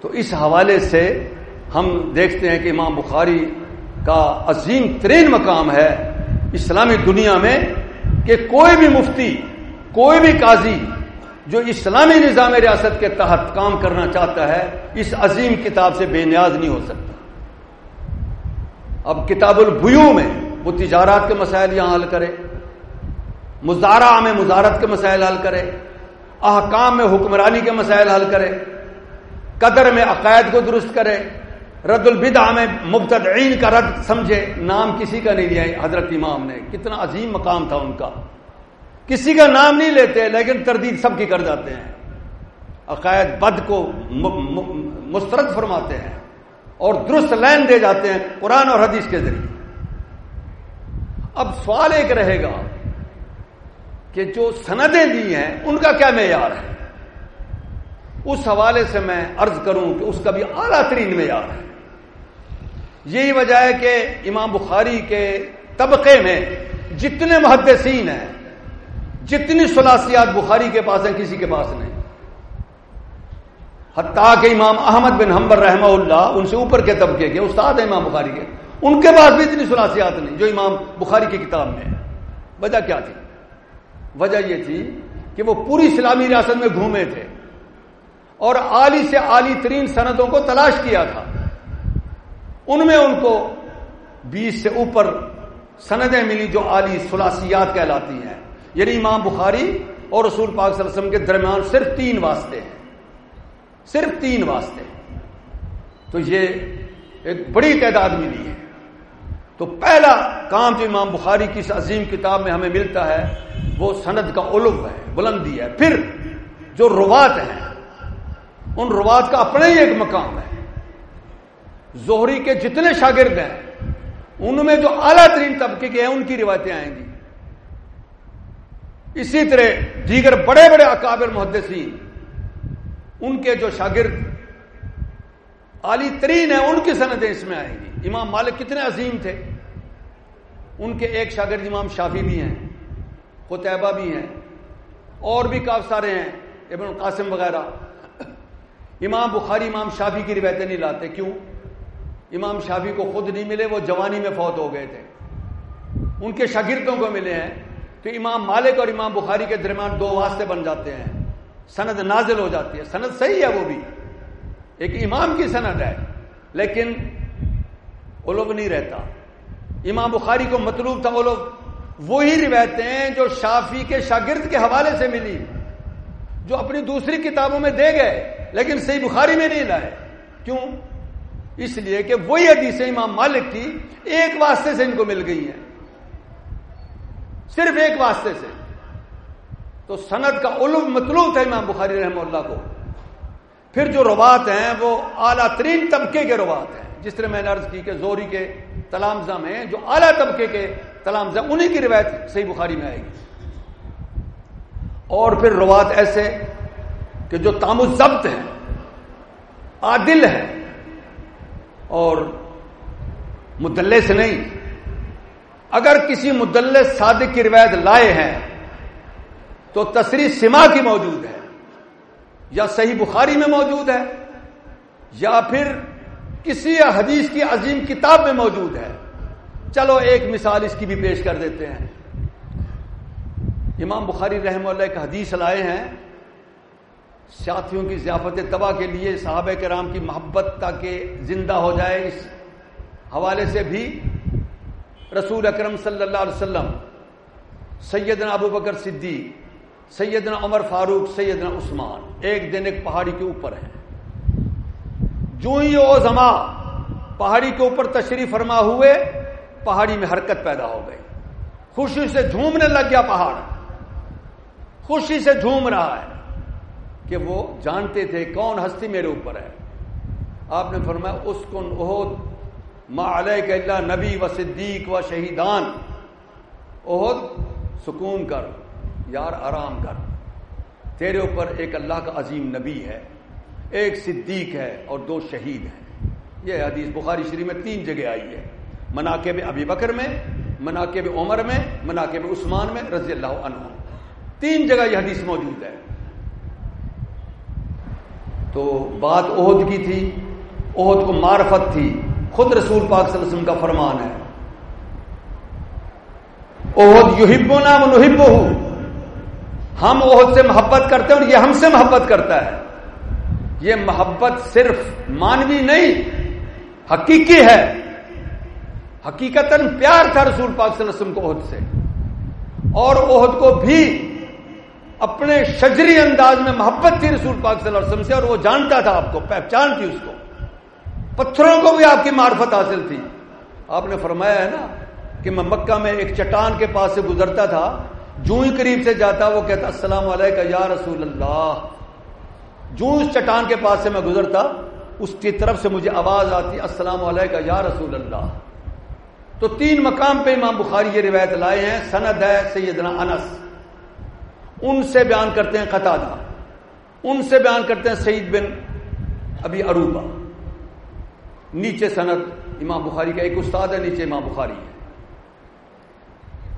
تو اس حوالے سے ہم دیکھتے ہیں کہ امام بخاری کا عظیم ترین مقام ہے اسلامی دنیا میں کہ کوئی بھی مفتی، کوئی بھی قاضی جو اسلامی نظام ریاست کے تحت کام کرنا چاہتا ہے، اس عظیم کتاب سے بے نیاز نہیں ہو سکتا۔ اب کتاب البیو میں وہ تجارات کے مسائل یہاں حل کرے مزارہ میں مزارت کے مسائل حل کرے، احکام میں حکمرانی کے مسائل حل کرے، قدر میں عقائد کو درست کرے رد البدع میں مبتدعین کا رد سمجھے، نام کسی کا نہیں لیا، حضرت امام نے۔ کتنا عظیم مقام تھا ان کا۔ کسی کا نام نہیں لیتے، لیکن تردید سب کی کر جاتے ہیں۔ عقائد بد کو مسترد فرماتے ہیں اور درست لین دے جاتے ہیں قرآن اور حدیث کے ذریعے۔ اب سوال ایک رہے گا کہ جو سندیں دی ہیں، ان کا کیا معیار ہے؟ اس حوالے سے میں عرض کروں کہ اس کا بھی اعلیٰ ترین معیار ہے۔ یہی وجہ ہے کہ امام بخاری کے طبقے میں جتنے محدثین ہیں، جتنی سلاسیات بخاری کے پاس ہیں، کسی کے پاس نہیں۔ حتیٰ کہ امام احمد بن حمبر رحمہ اللہ ان سے اوپر کے طبقے کے استاد ہیں امام بخاری کے، ان کے پاس بھی اتنی سلاسیات نہیں جو امام بخاری کی کتاب میں وجہ کیا تھی؟ وجہ یہ تھی کہ وہ پوری اسلامی ریاست میں گھومے تھے اور عالی سے عالی ترین صنعتوں کو تلاش کیا تھا۔ ان میں ان کو بیس سے اوپر سندیں ملی جو عالی سلاسیات کہلاتی ہیں۔ یعنی امام بخاری اور رسول پاک صلی اللہ علیہ وسلم کے درمیان صرف تین واسطے ہیں۔ صرف تین واسطے۔ تو یہ ایک بڑی تعداد ملی ہے۔ تو پہلا کام جو امام بخاری کی اس عظیم کتاب میں ہمیں ملتا ہے، وہ سند کا علم ہے، بلندی ہے۔ پھر جو روات ہیں، ان روات کا اپنا ہی ایک مقام ہے۔ زہری کے جتنے شاگرد ہیں، ان میں جو اعلیٰ ترین طبقے کے ہیں، ان کی روایتیں آئیں گی۔ اسی طرح دیگر بڑے بڑے اکابر محدثین، ان کے جو شاگرد عالی ترین ہیں، ان کی سندیں اس میں آئیں گی۔ امام مالک کتنے عظیم تھے۔ ان کے ایک شاگرد امام شافی بھی ہیں، قطعبہ بھی ہیں، اور بھی کافی سارے ہیں، ابن القاسم وغیرہ۔ امام بخاری، امام شافی کی روایتیں نہیں لاتے، کیوں؟ امام شافی کو خود نہیں ملے، وہ جوانی میں فوت ہو گئے تھے۔ ان کے شاگردوں کو ملے ہیں۔ تو امام مالک اور امام بخاری کے درمیان دو واسطے بن جاتے ہیں۔ سند نازل ہو جاتی ہے۔ سند صحیح ہے وہ بھی۔ ایک امام کی سند ہے، لیکن لوگ نہیں رہتا۔ امام بخاری کو مطلوب تھا وہ لوگ وہی روایتیں جو شافی کے شاگرد کے حوالے سے ملی، جو اپنی دوسری کتابوں میں دے گئے، لیکن صحیح بخاری میں نہیں لائے۔ کیوں؟ اس لیے کہ وہی حدیث امام مالک کی ایک واسطے سے ان کو مل گئی ہیں۔ صرف ایک واسطے سے۔ تو سند کا علم مطلوب تھا امام بخاری رحمہ اللہ کو۔ پھر جو روات ہیں وہ اعلیٰ ترین طبقے کے روات ہیں۔ جس طرح میں نے عرض کی کہ زوری کے تلامزہ میں جو اعلیٰ طبقے کے تلامزہ انہیں کی روایت صحیح بخاری میں آئے گی۔ اور پھر روات ایسے کہ جو تام ضبط ہیں، عادل ہیں اور مدلس سے نہیں۔ اگر کسی مدلس صادق کی روایت لائے ہیں، تو تصریح سما کی موجود ہے، یا صحیح بخاری میں موجود ہے، یا پھر کسی حدیث کی عظیم کتاب میں موجود ہے۔ چلو ایک مثال اس کی بھی پیش کر دیتے ہیں۔ امام بخاری رحمہ اللہ ایک حدیث لائے ہیں۔ ساتھیوں کی ضیافت تباہ کے لیے صحابہ کرام کی محبت تاکہ زندہ ہو جائے۔ اس حوالے سے بھی رسول اکرم صلی اللہ علیہ وسلم، سیدنا ابو بکر صدیق، سیدنا عمر فاروق، سیدنا عثمان، ایک دن ایک پہاڑی کے اوپر ہے جو ہی او زما پہاڑی کے اوپر تشریف فرما ہوئے، پہاڑی میں حرکت پیدا ہو گئی۔ خوشی سے جھومنے لگ گیا پہاڑ۔ خوشی سے جھوم رہا ہے۔ کہ وہ جانتے تھے کون ہستی میرے اوپر ہے۔ آپ نے فرمایا اس کن عہد ما علیہ اللہ نبی و صدیق و شہیدان۔ عہد سکون کر، یار، آرام کر۔ تیرے اوپر ایک اللہ کا عظیم نبی ہے، ایک صدیق ہے اور دو شہید ہیں۔ یہ حدیث بخاری شریف میں تین جگہ آئی ہے۔ مناقب ابی بکر میں، مناقب عمر میں، مناقب عثمان میں، رضی اللہ عنہ۔ تین جگہ یہ حدیث موجود ہے۔ تو بات عہد کی تھی، عہد کو معرفت تھی۔ خود رسول پاک صلی اللہ علیہ وسلم کا فرمان ہے۔ عہد یو نام نحب ہم عہد سے محبت کرتے ہیں اور یہ ہم سے محبت کرتا ہے۔ یہ محبت صرف مانوی نہیں، حقیقی ہے۔ حقیقت پیار تھا رسول پاک صلی اللہ علیہ وسلم کو عہد سے۔ اور عہد کو بھی اپنے شجری انداز میں محبت تھی رسول پاک صلی اللہ علیہ وسلم سے اور وہ جانتا تھا آپ کو، پہچان تھی اس کو۔ پتھروں کو بھی آپ کی معرفت حاصل تھی۔ آپ نے فرمایا ہے نا کہ میں مکہ میں ایک چٹان کے پاس سے گزرتا تھا جو ہی قریب سے جاتا، وہ کہتا، السلام علیکم یا رسول اللہ جو اس چٹان کے پاس سے میں گزرتا، اس کی طرف سے مجھے آواز آتی، السلام علیکم یا رسول اللہ تو تین مقام پہ امام بخاری یہ روایت لائے ہیں، سند ہے سیدنا انس۔ ان سے بیان کرتے ہیں قطع ان سے بیان کرتے ہیں سعید بن ابھی اروبا نیچے سند امام بخاری کا ایک استاد ہے، نیچے امام بخاری ہے۔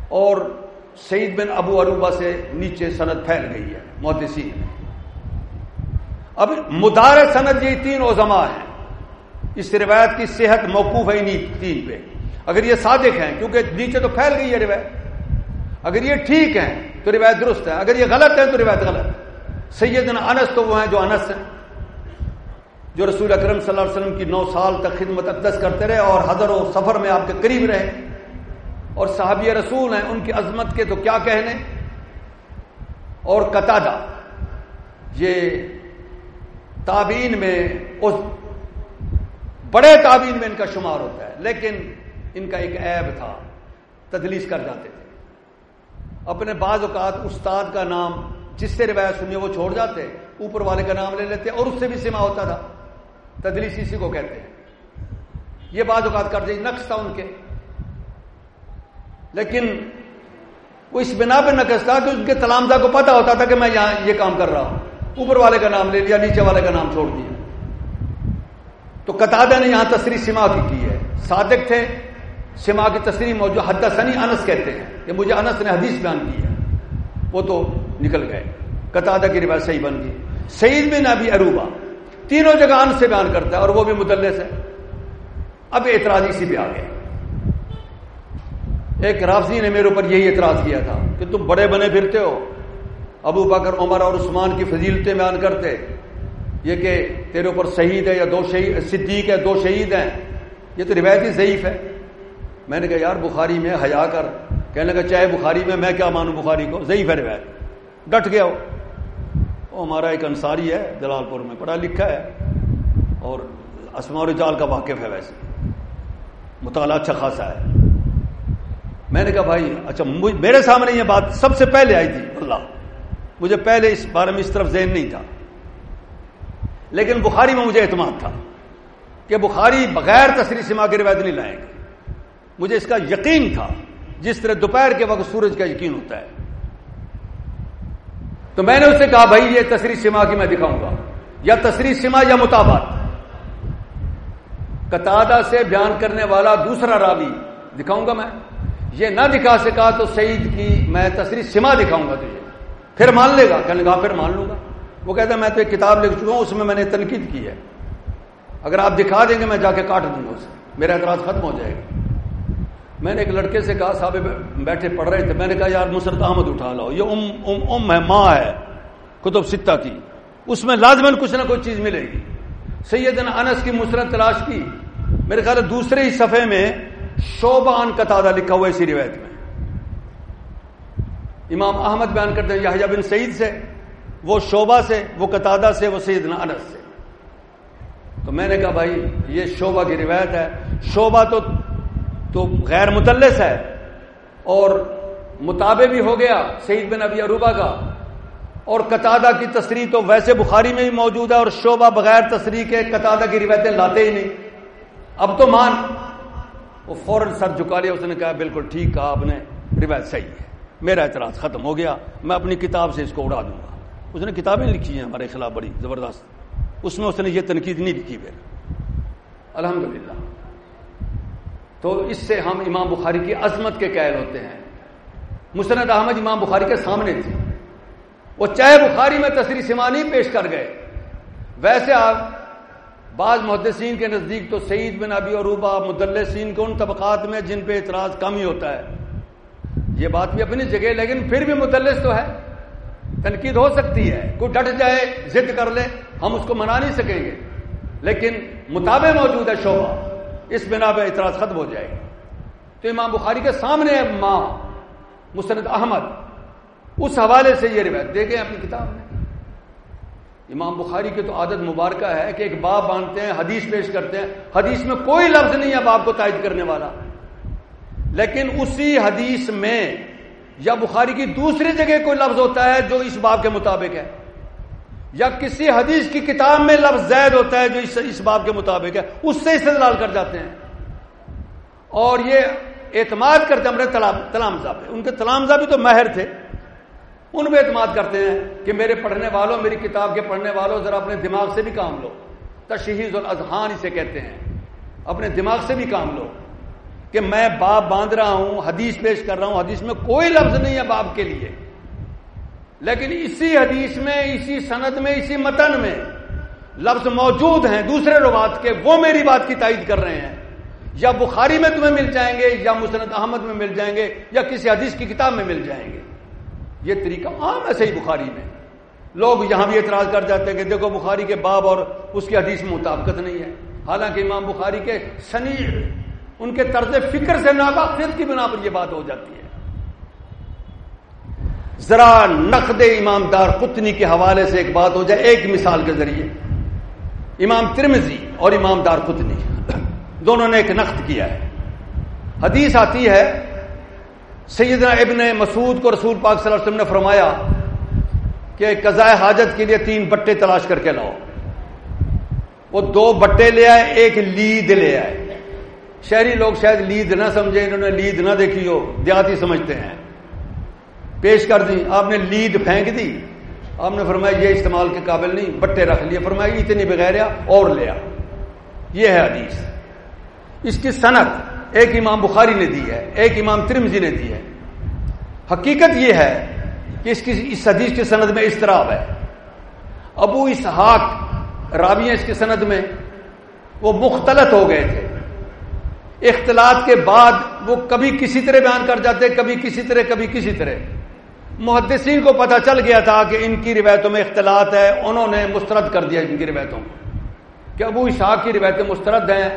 اور سعید بن ابو اروبا سے نیچے سند پھیل گئی ہے محدثین اب مدار سند یہ تین اوزما ہیں۔ اس روایت کی صحت موقوف ہے انہیں تین پہ۔ اگر یہ صادق ہیں، کیونکہ نیچے تو پھیل گئی ہے روایت۔ اگر یہ ٹھیک ہیں تو روایت درست ہے۔ اگر یہ غلط ہے تو روایت غلط۔ سیدنا انس تو وہ ہیں جو انس ہیں۔ جو رسول اکرم صلی اللہ علیہ وسلم کی نو سال تک خدمت اقدس کرتے رہے اور حضر و سفر میں آپ کے قریب رہے۔ اور صحابی رسول ہیں، ان کی عظمت کے تو کیا کہنے؟ اور قطع یہ تابین میں، اس بڑے تابین میں ان کا شمار ہوتا ہے، لیکن ان کا ایک عیب تھا، تدلیس کر جاتے تھے۔ اپنے بعض اوقات استاد کا نام جس سے روایت سنی وہ چھوڑ جاتے، اوپر والے کا نام لے لیتے اور اس سے بھی سما ہوتا تھا۔ تدلیس اسی کو کہتے ہیں۔ یہ بعض اوقات کر نقص تھا ان کے۔ لیکن وہ اس بنا پہ نقص تھا کہ ان کے تلامزہ کو پتا ہوتا تھا کہ میں یہاں یہ کام کر رہا ہوں۔ اوپر والے کا نام لے لیا، نیچے والے کا نام چھوڑ دیا۔ تو قطع نے یہاں تصریح سما کی کی ہے۔ صادق تھے سما کی تصریح موجود حد سنی انس کہتے ہیں۔ کہ مجھے انس نے حدیث بیان کی ہے۔ وہ تو نکل گئے۔ قطع کی روایت صحیح بن گئی۔ سعید بن ابھی اروبا تینوں جگہ انس سے بیان کرتا ہے اور وہ بھی مدلس ہے اب اعتراض اسی پہ آ گئے ایک رافضی نے میرے اوپر یہی اعتراض کیا تھا کہ تم بڑے بنے پھرتے ہو۔ ابو بکر، عمر اور عثمان کی فضیلتیں بیان کرتے۔ یہ کہ تیرے اوپر شہید ہے یا دو شہید صدیق ہے، دو شہید ہیں۔ یہ تو روایتی ضعیف ہے۔ میں نے کہا، یار، بخاری میں حیا کر. کہنے لگا، چاہے بخاری میں میں کیا مانوں بخاری کو؟ ضعیف ہے روایت۔ ڈٹ گیا وہ۔ ہمارا ایک انصاری ہے جلال پور میں، پڑھا لکھا ہے اور اسماء رجال کا واقف ہے ویسے۔ مطالعہ اچھا خاصا ہے۔ میں نے کہا، بھائی اچھا میرے سامنے یہ بات سب سے پہلے آئی تھی۔ اللہ، مجھے پہلے اس بارے میں اس طرف ذہن نہیں تھا۔ لیکن بخاری میں مجھے اعتماد تھا کہ بخاری بغیر تصریح سما کے روایت نہیں لائیں گے مجھے اس کا یقین تھا، جس طرح دوپہر کے وقت سورج کا یقین ہوتا ہے۔ تو میں نے اس سے کہا، بھائی، یہ تصریح سما کی میں دکھاؤں گا، یا تصریح سما یا مطابق قطادہ سے بیان کرنے والا دوسرا راوی دکھاؤں گا میں۔ یہ نہ دکھا سکا تو سعید کی میں تصریح سما دکھاؤں گا تجھے۔ پھر مان لے گا، کہنے کہا پھر مان لوں گا۔ وہ کہتا ہے، میں تو ایک کتاب لکھ چکا ہوں، اس میں میں نے تنقید کی ہے۔ اگر آپ دکھا دیں گے، میں جا کے کاٹ دوں گا اسے۔ میرا اعتراض ختم ہو جائے گا۔ میں نے ایک لڑکے سے کہا، صاحب، بیٹھے پڑھ رہے تھے۔ میں نے کہا، یار مسرت احمد اٹھا لو یہ ام ام ام ہے، ماں ہے، کتب ستہ کی۔ اس میں لازمن کچھ نہ کچھ چیز ملے گی۔ سیدنا انس کی مسرت تلاش کی۔ میرے خیال دوسرے ہی صفحے میں شوبہ ان قطع لکھا ہوا اسی روایت میں۔ امام احمد بیان کرتے ہیں، یحییٰ بن سعید سے، وہ شعبہ سے، وہ قطادہ سے، وہ سیدنا انس سے۔ تو میں نے کہا، بھائی، یہ شعبہ کی روایت ہے۔ شعبہ تو تو غیر متلس ہے اور مطابع بھی ہو گیا سعید بن ابی عروبہ کا اور قطادہ کی تصریح تو ویسے بخاری میں بھی موجود ہے اور شعبہ بغیر تصریح کے قطادہ کی روایتیں لاتے ہی نہیں۔ اب تو مان۔ وہ فوراً سر جھکا لیا، اس نے کہا، بالکل ٹھیک کہا آپ نے، روایت صحیح ہے۔ میرا اعتراض ختم ہو گیا، میں اپنی کتاب سے اس کو اڑا دوں گا۔ اس نے کتابیں لکھی ہیں ہمارے خلاف، بڑی زبردست۔ اس میں اس نے یہ تنقید نہیں لکھی پھر الحمد تو اس سے ہم امام بخاری کی عظمت کے قید ہوتے ہیں۔ مسند احمد امام بخاری کے سامنے تھے وہ چاہے بخاری میں تصریح سما نہیں پیش کر گئے۔ ویسے آپ بعض محدثین کے نزدیک تو سعید بن ابی عروبہ، مدلسین کے ان طبقات میں جن پہ اعتراض کم ہی ہوتا ہے۔ یہ بات بھی اپنی جگہ، لیکن پھر بھی مدلس تو ہے۔ تنقید ہو سکتی ہے۔ کوئی ڈٹ جائے، ضد کر لے، ہم اس کو منا نہیں سکیں گے۔ لیکن مطابع موجود ہے شعبہ۔ اس بنا پہ اعتراض ختم ہو جائے گا تو امام بخاری کے سامنے ہے ماں مسند احمد، اس حوالے سے یہ روایت دے گئے اپنی کتاب میں۔ امام بخاری کی تو عادت مبارکہ ہے کہ ایک باپ باندھتے ہیں، حدیث پیش کرتے ہیں۔ حدیث میں کوئی لفظ نہیں ہے باپ کو تائید کرنے والا۔ لیکن اسی حدیث میں یا بخاری کی دوسری جگہ کوئی لفظ ہوتا ہے جو اس باب کے مطابق ہے۔ یا کسی حدیث کی کتاب میں لفظ زید ہوتا ہے جو اس باب کے مطابق ہے، اس سے استدلال کر جاتے ہیں۔ اور یہ اعتماد کرتے ہیں تلامزہ پہ۔ ان کے تلامزہ بھی تو ماہر تھے۔ ان پہ اعتماد کرتے ہیں کہ میرے پڑھنے والوں، میری کتاب کے پڑھنے والوں، ذرا اپنے دماغ سے بھی کام لو۔ تشہیز الاذہان اسے کہتے ہیں۔ اپنے دماغ سے بھی کام لو۔ کہ میں باپ باندھ رہا ہوں، حدیث پیش کر رہا ہوں، حدیث میں کوئی لفظ نہیں ہے باپ کے لیے۔ لیکن اسی حدیث میں، اسی سند میں، اسی متن میں لفظ موجود ہیں۔ دوسرے روات کے وہ میری بات کی تائید کر رہے ہیں۔ یا بخاری میں تمہیں مل جائیں گے، یا مسند احمد میں مل جائیں گے، یا کسی حدیث کی کتاب میں مل جائیں گے۔ یہ طریقہ عام ہے صحیح بخاری میں۔ لوگ یہاں بھی اعتراض کر جاتے ہیں کہ دیکھو بخاری کے باب اور اس کی حدیث میں مطابقت نہیں ہے۔ حالانکہ امام بخاری کے سنی ان کے طرز فکر سے ناواقفیت کی بنا پر یہ بات ہو جاتی ہے۔ ذرا نقد امام دار قطنی کے حوالے سے ایک بات ہو جائے، ایک مثال کے ذریعے۔ امام ترمزی اور امام دار قطنی، دونوں نے ایک نقد کیا ہے۔ حدیث آتی ہے، سیدنا ابن مسعود کو رسول پاک صلی اللہ علیہ وسلم نے فرمایا کہ قضاء حاجت کے لیے تین بٹے تلاش کر کے لاؤ۔ وہ دو بٹے لے آئے، ایک لید لے آئے۔ شہری لوگ شاید لید نہ سمجھے انہوں نے لید نہ دیکھی ہو، دیہاتی سمجھتے ہیں۔ پیش کر دی، آپ نے لید پھینک دی۔ آپ نے فرمایا، یہ استعمال کے قابل نہیں، بٹے رکھ لیے۔ فرمایا، اتنی بغیر اور لیا یہ ہے حدیث۔ اس کی صنعت ایک امام بخاری نے دی ہے، ایک امام ترمزی نے دی ہے۔ حقیقت یہ ہے کہ اس کی، اس حدیث کی سند میں استراب ہے۔ ابو اسحاق راوی اس کی سند میں وہ مختلط ہو گئے تھے۔ اختلاط کے بعد وہ کبھی کسی طرح بیان کر جاتے، کبھی کسی طرح، کبھی کسی طرح۔ محدثین کو پتہ چل گیا تھا کہ ان کی روایتوں میں اختلاط ہے، انہوں نے مسترد کر دیا ان کی روایتوں کہ ابو اسحاق کی روایتیں مسترد ہیں۔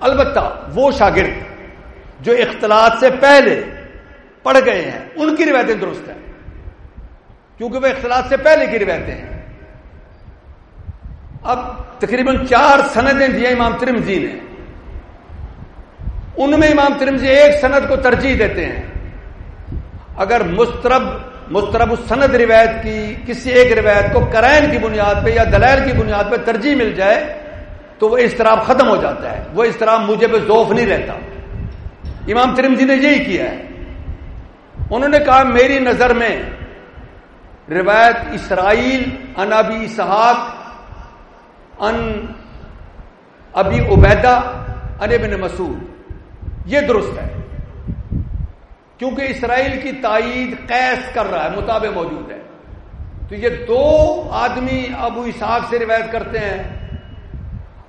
البتہ وہ شاگرد جو اختلاط سے پہلے پڑھ گئے ہیں، ان کی روایتیں درست ہیں۔ کیونکہ وہ اختلاط سے پہلے کی روایتیں ہیں۔ اب تقریباً چار سندیں دیے امام ترمزی نے۔ ان میں امام ترمزی ایک سند کو ترجیح دیتے ہیں۔ اگر مسترب مسترب سند روایت کی، کسی ایک روایت کو کرائن کی بنیاد پہ یا دلائل کی بنیاد پہ ترجیح مل جائے، تو وہ استراب ختم ہو جاتا ہے۔ وہ استراب مجھے پہ ذوف نہیں رہتا۔ امام ترمزی نے یہی کیا ہے۔ انہوں نے کہا، میری نظر میں روایت اسرائیل ان ابی اسحاق، ان ابی عبیدہ، ان ابن مسعود، یہ درست ہے۔ کیونکہ اسرائیل کی تائید قیس کر رہا ہے، مطابق موجود ہے۔ تو یہ دو آدمی ابو اسحاق سے روایت کرتے ہیں۔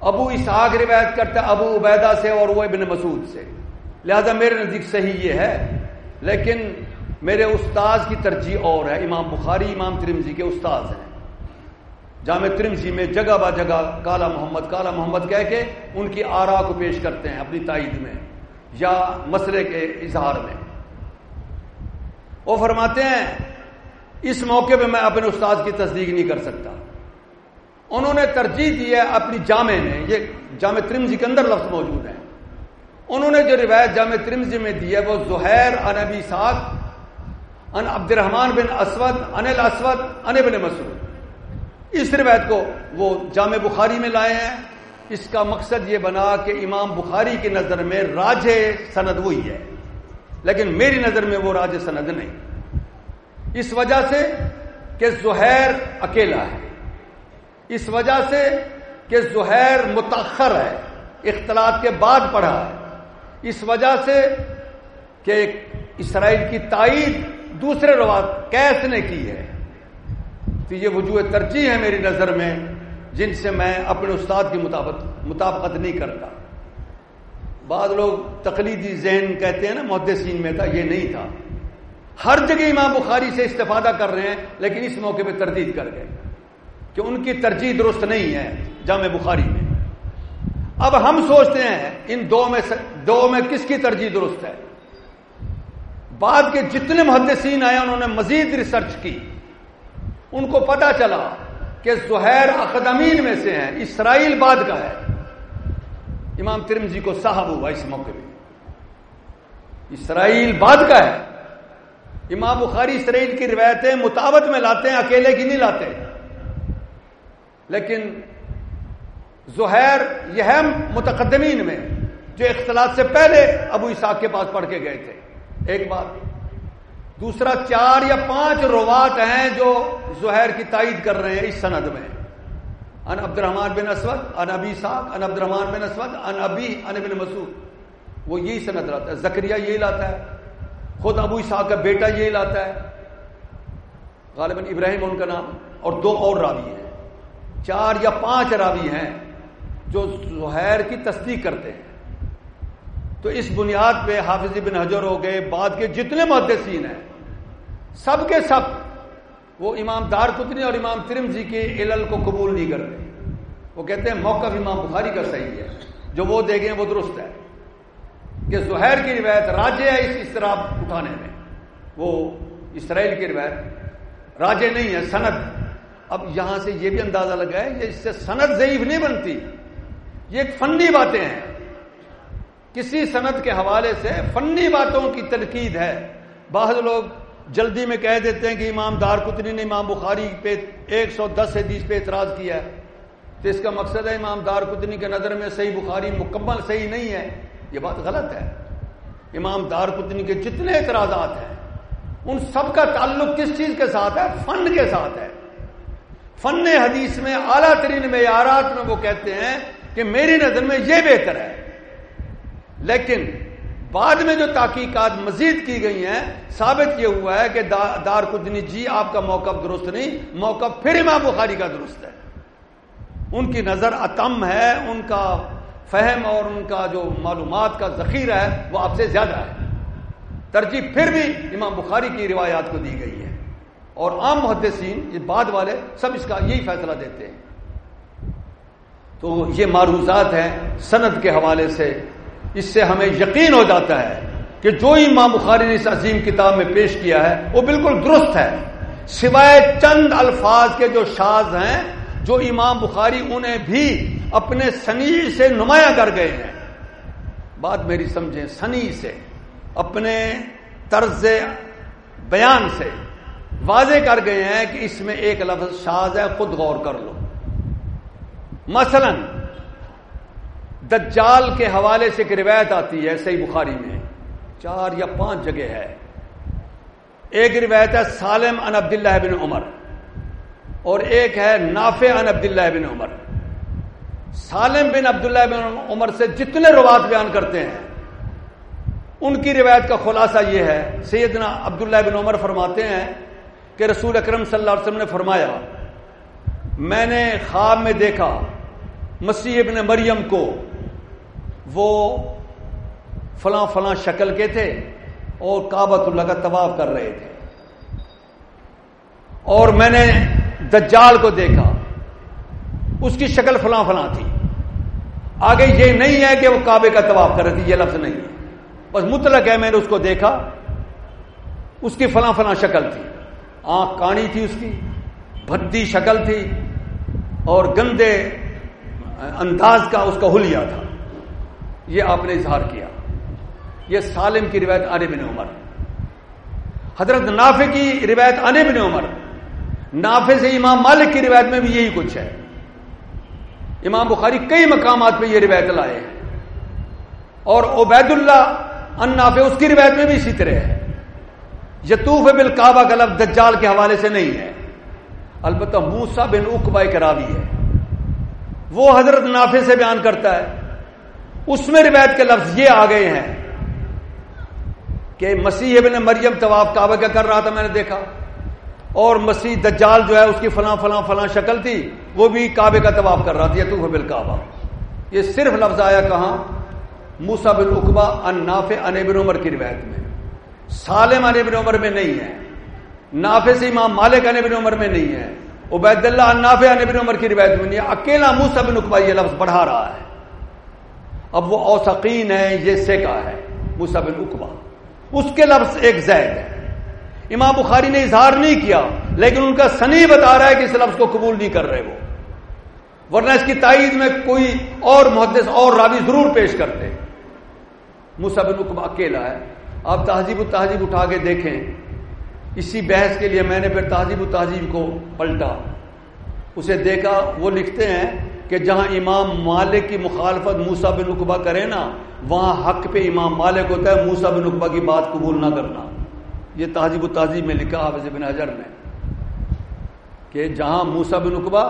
ابو اسحاق روایت کرتے ہیں ابو عبیدہ سے اور وہ ابن مسعود سے۔ لہذا میرے نزدیک صحیح یہ ہے۔ لیکن میرے استاذ کی ترجیح اور ہے۔ امام بخاری، امام ترمزی کے استاذ ہیں۔ جامع ترمزی میں جگہ با جگہ کالا محمد کالا محمد کہہ کے ان کی آرا کو پیش کرتے ہیں اپنی تائید میں یا مسئلے کے اظہار میں۔ وہ فرماتے ہیں، اس موقع پہ میں اپنے استاد کی تصدیق نہیں کر سکتا۔ انہوں نے ترجیح دی ہے اپنی جامع میں، یہ جامع ترمزی کے اندر لفظ موجود ہیں۔ انہوں نے جو روایت جامع ترمزی میں دی ہے، وہ زہیر انبی ساتھ ان عبد الرحمان بن اسود ان الاسود ان بن مسعود۔ اس روایت کو وہ جامع بخاری میں لائے ہیں۔ اس کا مقصد یہ بنا کہ امام بخاری کی نظر میں راج سند وہی ہے۔ لیکن میری نظر میں وہ راج سند نہیں۔ اس وجہ سے کہ زہیر اکیلا ہے۔ اس وجہ سے کہ زہیر متاخر ہے۔ اختلاط کے بعد پڑھا ہے۔ اس وجہ سے کہ اسرائیل کی تائید دوسرے روات کیس نے کی ہے۔ تو یہ وجوہ ترجیح ہے میری نظر میں، جن سے میں اپنے استاد کی مطابقت نہیں کرتا۔ بعض لوگ تقلیدی ذہن کہتے ہیں نا، محدثین میں تھا، یہ نہیں تھا۔ ہر جگہ امام بخاری سے استفادہ کر رہے ہیں، لیکن اس موقع پہ تردید کر گئے۔ کہ ان کی ترجیح درست نہیں ہے جامع بخاری میں۔ اب ہم سوچتے ہیں، ان دو میں دو میں کس کی ترجیح درست ہے؟ بعد کے جتنے محدثین آئے، انہوں نے مزید ریسرچ کی۔ ان کو پتا چلا کہ زہیر اقدمین میں سے ہیں، اسرائیل بعد کا ہے۔ امام ترمزی کو صاحب ہوا اس موقع پہ اسرائیل بعد کا ہے۔ امام بخاری اسرائیل کی روایتیں مطابق میں لاتے ہیں، اکیلے کی نہیں لاتے۔ لیکن زہیر، یہ ہے متقدمین میں، جو اختلاط سے پہلے ابو اساق کے پاس پڑھ کے گئے تھے۔ ایک بات۔ دوسرا، چار یا پانچ روات ہیں جو زہیر کی تائید کر رہے ہیں اس سند میں۔ ان عبد الرحمان بن اسود ان ابی صاحب ان عبد الرحمان بن اسود ان ابی ان بن مسعود۔ وہ یہی سند لاتا ہے۔ زکریہ یہی لاتا ہے۔ خود ابو صاحب کا بیٹا یہی لاتا ہے۔ غالباً ابراہیم ان کا نام۔ اور دو اور راوی ہیں۔ چار یا پانچ راوی ہیں جو زہیر کی تصدیق کرتے ہیں۔ تو اس بنیاد پہ حافظ بن حجر ہو گئے۔ بعد کے جتنے محدثین ہیں، سب کے سب وہ امام دار کتنی اور امام ترمزی کے علل کو قبول نہیں کرتے۔ وہ کہتے ہیں موقف امام بخاری کا صحیح ہے۔ جو وہ دے گئے وہ درست ہے۔ کہ زہیر کی روایت راجے ہے اس اسراب اٹھانے میں۔ وہ اسرائیل کی روایت راجے نہیں ہے، سند۔ اب یہاں سے یہ بھی اندازہ لگا ہے کہ اس سے سند ضعیف نہیں بنتی۔ یہ ایک فنی باتیں ہیں۔ کسی صنعت کے حوالے سے فنی باتوں کی تنقید ہے۔ بعض لوگ جلدی میں کہہ دیتے ہیں کہ امام دار کتنی نے امام بخاری پہ ایک سو دس حدیث پہ اعتراض کیا ہے۔ تو اس کا مقصد ہے امام دار کتنی کے نظر میں صحیح بخاری مکمل صحیح نہیں ہے۔ یہ بات غلط ہے۔ امام دار کتنی کے جتنے اعتراضات ہیں، ان سب کا تعلق کس چیز کے ساتھ ہے؟ فن کے ساتھ ہے۔ فن حدیث میں اعلیٰ ترین معیارات میں وہ کہتے ہیں کہ میری نظر میں یہ بہتر ہے۔ لیکن بعد میں جو تحقیقات مزید کی گئی ہیں، ثابت یہ ہوا ہے کہ دار کدنی جی آپ کا موقف درست نہیں، موقف پھر امام بخاری کا درست ہے۔ ان کی نظر اتم ہے، ان کا فہم اور ان کا جو معلومات کا ذخیرہ ہے، وہ آپ سے زیادہ ہے۔ ترجیح پھر بھی امام بخاری کی روایات کو دی گئی ہے۔ اور عام محدثین، یہ بعد والے، سب اس کا یہی فیصلہ دیتے ہیں۔ تو یہ معروضات ہیں سند کے حوالے سے اس سے ہمیں یقین ہو جاتا ہے کہ جو امام بخاری نے اس عظیم کتاب میں پیش کیا ہے، وہ بالکل درست ہے۔ سوائے چند الفاظ کے جو شاز ہیں، جو امام بخاری انہیں بھی اپنے سنی سے نمایاں کر گئے ہیں۔ بات میری سمجھیں، سنی سے، اپنے طرز بیان سے واضح کر گئے ہیں کہ اس میں ایک لفظ شاز ہے، خود غور کر لو۔ مثلا دجال کے حوالے سے ایک روایت آتی ہے صحیح بخاری میں، چار یا پانچ جگہ ہے۔ ایک روایت ہے سالم ان عبداللہ بن عمر، اور ایک ہے نافع ان عبداللہ بن عمر۔ سالم بن عبداللہ بن عمر سے جتنے روات بیان کرتے ہیں، ان کی روایت کا خلاصہ یہ ہے، سیدنا عبداللہ بن عمر فرماتے ہیں کہ رسول اکرم صلی اللہ علیہ وسلم نے فرمایا، میں نے خواب میں دیکھا مسیح ابن مریم کو وہ فلاں فلاں شکل کے تھے اور کابت اللہ کا طواف کر رہے تھے۔ اور میں نے دجال کو دیکھا، اس کی شکل فلاں فلاں تھی۔ آگے یہ نہیں ہے کہ وہ کعبے کا طواف کر رہی تھی یہ لفظ نہیں ہے۔ بس مطلق ہے، میں نے اس کو دیکھا، اس کی فلاں فلاں شکل تھی۔ آنکھ کانی تھی اس کی، بھدی شکل تھی اور گندے انداز کا اس کا حلیہ تھا۔ یہ آپ نے اظہار کیا۔ یہ سالم کی روایت آنے بن عمر۔ حضرت نافع کی روایت آنے بن عمر۔ نافع سے امام مالک کی روایت میں بھی یہی کچھ ہے۔ امام بخاری کئی مقامات پہ یہ روایت لائے ہیں۔ اور عبید اللہ ان نافع اس کی روایت میں بھی اسی طرح ہے۔ یتوف بل کعبہ کا لفظ دجال کے حوالے سے نہیں ہے۔ البتہ موسا بن اقبا کراوی ہے۔ وہ حضرت نافع سے بیان کرتا ہے۔ اس میں روایت کے لفظ یہ آ گئے ہیں کہ مسیح ابن مریم طواف کعبہ کا کر رہا تھا میں نے دیکھا اور مسیح دجال جو ہے اس کی فلاں فلاں فلاں شکل تھی، وہ بھی کعبے کا طواف کر رہا تھا یہ تو بل کعبہ یہ صرف لفظ آیا کہاں؟ موسا بن اقبا ان ناف ان ابن عمر کی روایت میں۔ سالم ان ابن عمر میں نہیں ہے۔ نافع سے امام مالک ان ابن عمر میں نہیں ہے۔ عبید اللہ نافع ان ابن عمر کی روایت میں نہیں ہے۔ اکیلا موسا بن اقبا یہ لفظ بڑھا رہا ہے۔ اب وہ اوسقین ہے یہ سیکا ہے موسا بن اقبا اس کے لفظ ایک زید ہے۔ امام بخاری نے اظہار نہیں کیا، لیکن ان کا سنی بتا رہا ہے کہ اس لفظ کو قبول نہیں کر رہے وہ۔ ورنہ اس کی تائید میں کوئی اور محدث، اور راوی ضرور پیش کرتے۔ موسا بن اقبا اکیلا ہے۔ آپ تہذیب و تہذیب اٹھا کے دیکھیں۔ اسی بحث کے لیے میں نے پھر تہذیب و تہذیب کو پلٹا۔ اسے دیکھا، وہ لکھتے ہیں کہ جہاں امام مالک کی مخالفت موسا بن اقبا کرے نا، وہاں حق پہ امام مالک ہوتا ہے موسا بن اقبا کی بات قبول نہ کرنا۔ یہ تہذیب و تہذیب میں لکھا حافظ بن حجر نے کہ جہاں موسا بن اقبا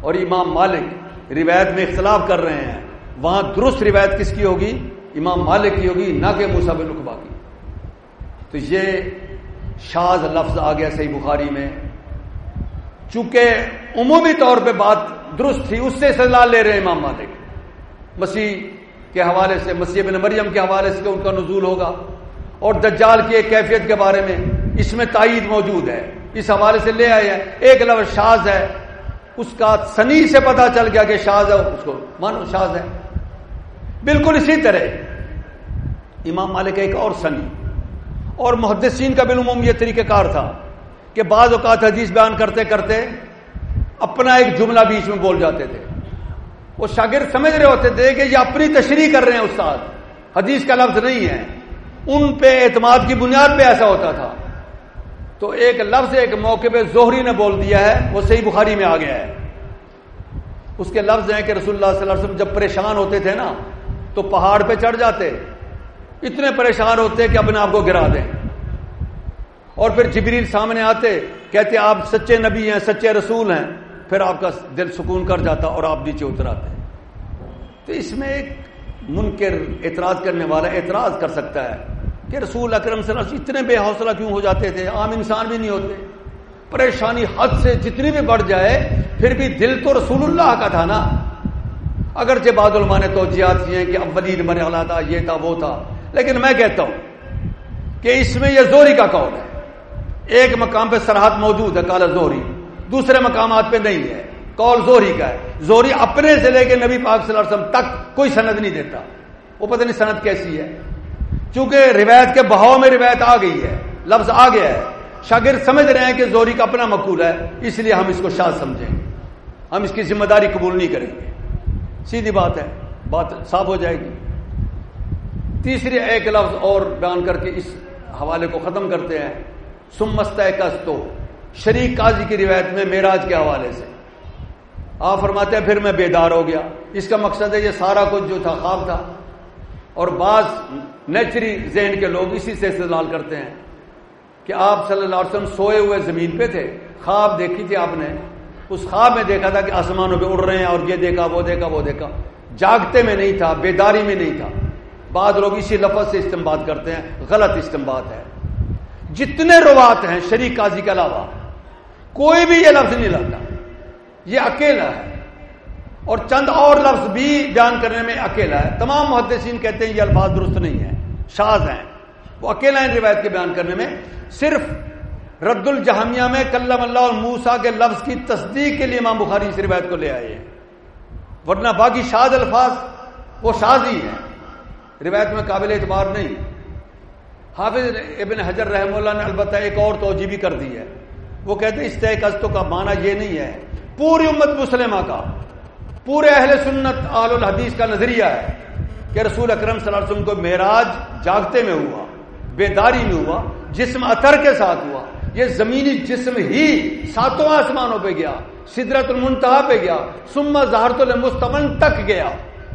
اور امام مالک روایت میں اختلاف کر رہے ہیں، وہاں درست روایت کس کی ہوگی؟ امام مالک کی ہوگی، نہ کہ موسا بن اقبا کی۔ تو یہ شاز لفظ آ گیا صحیح بخاری میں۔ چونکہ عمومی طور پہ بات درست تھی، اس سے سزا لے رہے ہیں امام مالک۔ مسیح کے حوالے سے، مسیح بن مریم کے حوالے سے ان کا نزول ہوگا۔ اور دجال کی ایک کیفیت کے بارے میں اس میں تائید موجود ہے۔ اس حوالے سے لے آئے ہیں۔ ایک لفظ شاز ہے۔ اس کا سنی سے پتا چل گیا کہ شاز ہے، اس کو مانو شاز ہے۔ بالکل اسی طرح امام مالک ایک اور سنی۔ اور محدثین کا بالعموم یہ طریقہ کار تھا کہ بعض اوقات حدیث بیان کرتے کرتے اپنا ایک جملہ بیچ میں بول جاتے تھے۔ وہ شاگرد سمجھ رہے ہوتے تھے کہ یہ اپنی تشریح کر رہے ہیں استاد۔ حدیث کا لفظ نہیں ہے۔ ان پہ اعتماد کی بنیاد پہ ایسا ہوتا تھا۔ تو ایک لفظ، ایک موقع پہ زہری نے بول دیا ہے، وہ صحیح بخاری میں آ گیا ہے۔ اس کے لفظ ہیں کہ رسول اللہ صلی اللہ علیہ وسلم جب پریشان ہوتے تھے نا، تو پہاڑ پہ چڑھ جاتے۔ اتنے پریشان ہوتے کہ اپنے آپ کو گرا دیں۔ اور پھر جبریل سامنے آتے، کہتے آپ سچے نبی ہیں، سچے رسول ہیں۔ پھر آپ کا دل سکون کر جاتا اور آپ نیچے اتر آتے تو اس میں ایک منکر اعتراض کرنے والا اعتراض کر سکتا ہے کہ رسول اکرم صلی اللہ علیہ وسلم اتنے بے حوصلہ کیوں ہو جاتے تھے؟ عام انسان بھی نہیں ہوتے۔ پریشانی حد سے جتنی بھی بڑھ جائے، پھر بھی دل تو رسول اللہ کا تھا نا۔ اگرچہ بعض علماء نے توجیات کیے کہ اولین من اعلیٰ تھا، یہ تھا، وہ تھا۔ لیکن میں کہتا ہوں کہ اس میں یہ زوری کا قول ہے۔ ایک مقام پہ سرحد موجود ہے، کالا زوری دوسرے مقامات پہ نہیں ہے۔ کال زوری کا ہے۔ زوری اپنے سے لے کے نبی پاک صلی اللہ علیہ وسلم تک کوئی سند نہیں دیتا۔ وہ پتہ نہیں سند کیسی ہے۔ چونکہ روایت کے بہاؤ میں روایت آ گئی ہے۔ لفظ آ گیا ہے۔ شاگرد سمجھ رہے ہیں کہ زوری کا اپنا مقول ہے، اس لیے ہم اس کو شاد سمجھیں گے۔ ہم اس کی ذمہ داری قبول نہیں کریں گے۔ سیدھی بات ہے۔ بات صاف ہو جائے گی۔ تیسری ایک لفظ اور بیان کر کے اس حوالے کو ختم کرتے ہیں۔ سمست تو شریک قاضی کی روایت میں میراج کے حوالے سے۔ آپ فرماتے ہیں، پھر میں بیدار ہو گیا۔ اس کا مقصد ہے یہ سارا کچھ جو تھا، خواب تھا۔ اور بعض نیچری ذہن کے لوگ اسی سے استعمال کرتے ہیں کہ آپ صلی اللہ علیہ وسلم سوئے ہوئے زمین پہ تھے۔ خواب دیکھی تھی آپ نے۔ اس خواب میں دیکھا تھا کہ آسمانوں پہ اڑ رہے ہیں اور یہ دیکھا، وہ دیکھا وہ دیکھا۔ جاگتے میں نہیں تھا، بیداری میں نہیں تھا۔ بعض لوگ اسی لفظ سے استعمال کرتے ہیں، غلط استعمال ہے۔ جتنے روات ہیں شریک قاضی کے علاوہ کوئی بھی یہ لفظ نہیں لگتا۔ یہ اکیلا ہے۔ اور چند اور لفظ بھی بیان کرنے میں اکیلا ہے۔ تمام محدثین کہتے ہیں یہ الفاظ درست نہیں ہے شاز ہیں۔ وہ اکیلا ہے روایت کے بیان کرنے میں۔ صرف رد الجہمیہ میں کلم اللہ اور موسا کے لفظ کی تصدیق کے لیے امام بخاری اس روایت کو لے آئے ہیں۔ ورنہ باقی شاد الفاظ وہ شاز ہی ہیں۔ روایت میں قابل اعتبار نہیں۔ حافظ ابن حجر رحم اللہ نے البتہ ایک اور توجہ بھی کر دی ہے۔ وہ کہتے ہیں استحقستوں کا معنی یہ نہیں ہے۔ پوری امت مسلمہ کا، پورے اہل سنت، آل الحدیث کا نظریہ ہے کہ رسول اکرم صلی اللہ علیہ وسلم کو معراج جاگتے میں ہوا، بیداری میں ہوا، جسم اثر کے ساتھ ہوا۔ یہ زمینی جسم ہی ساتوں آسمانوں پہ گیا، سدرت المنتہا پہ گیا سما زہرت المستمن تک گیا۔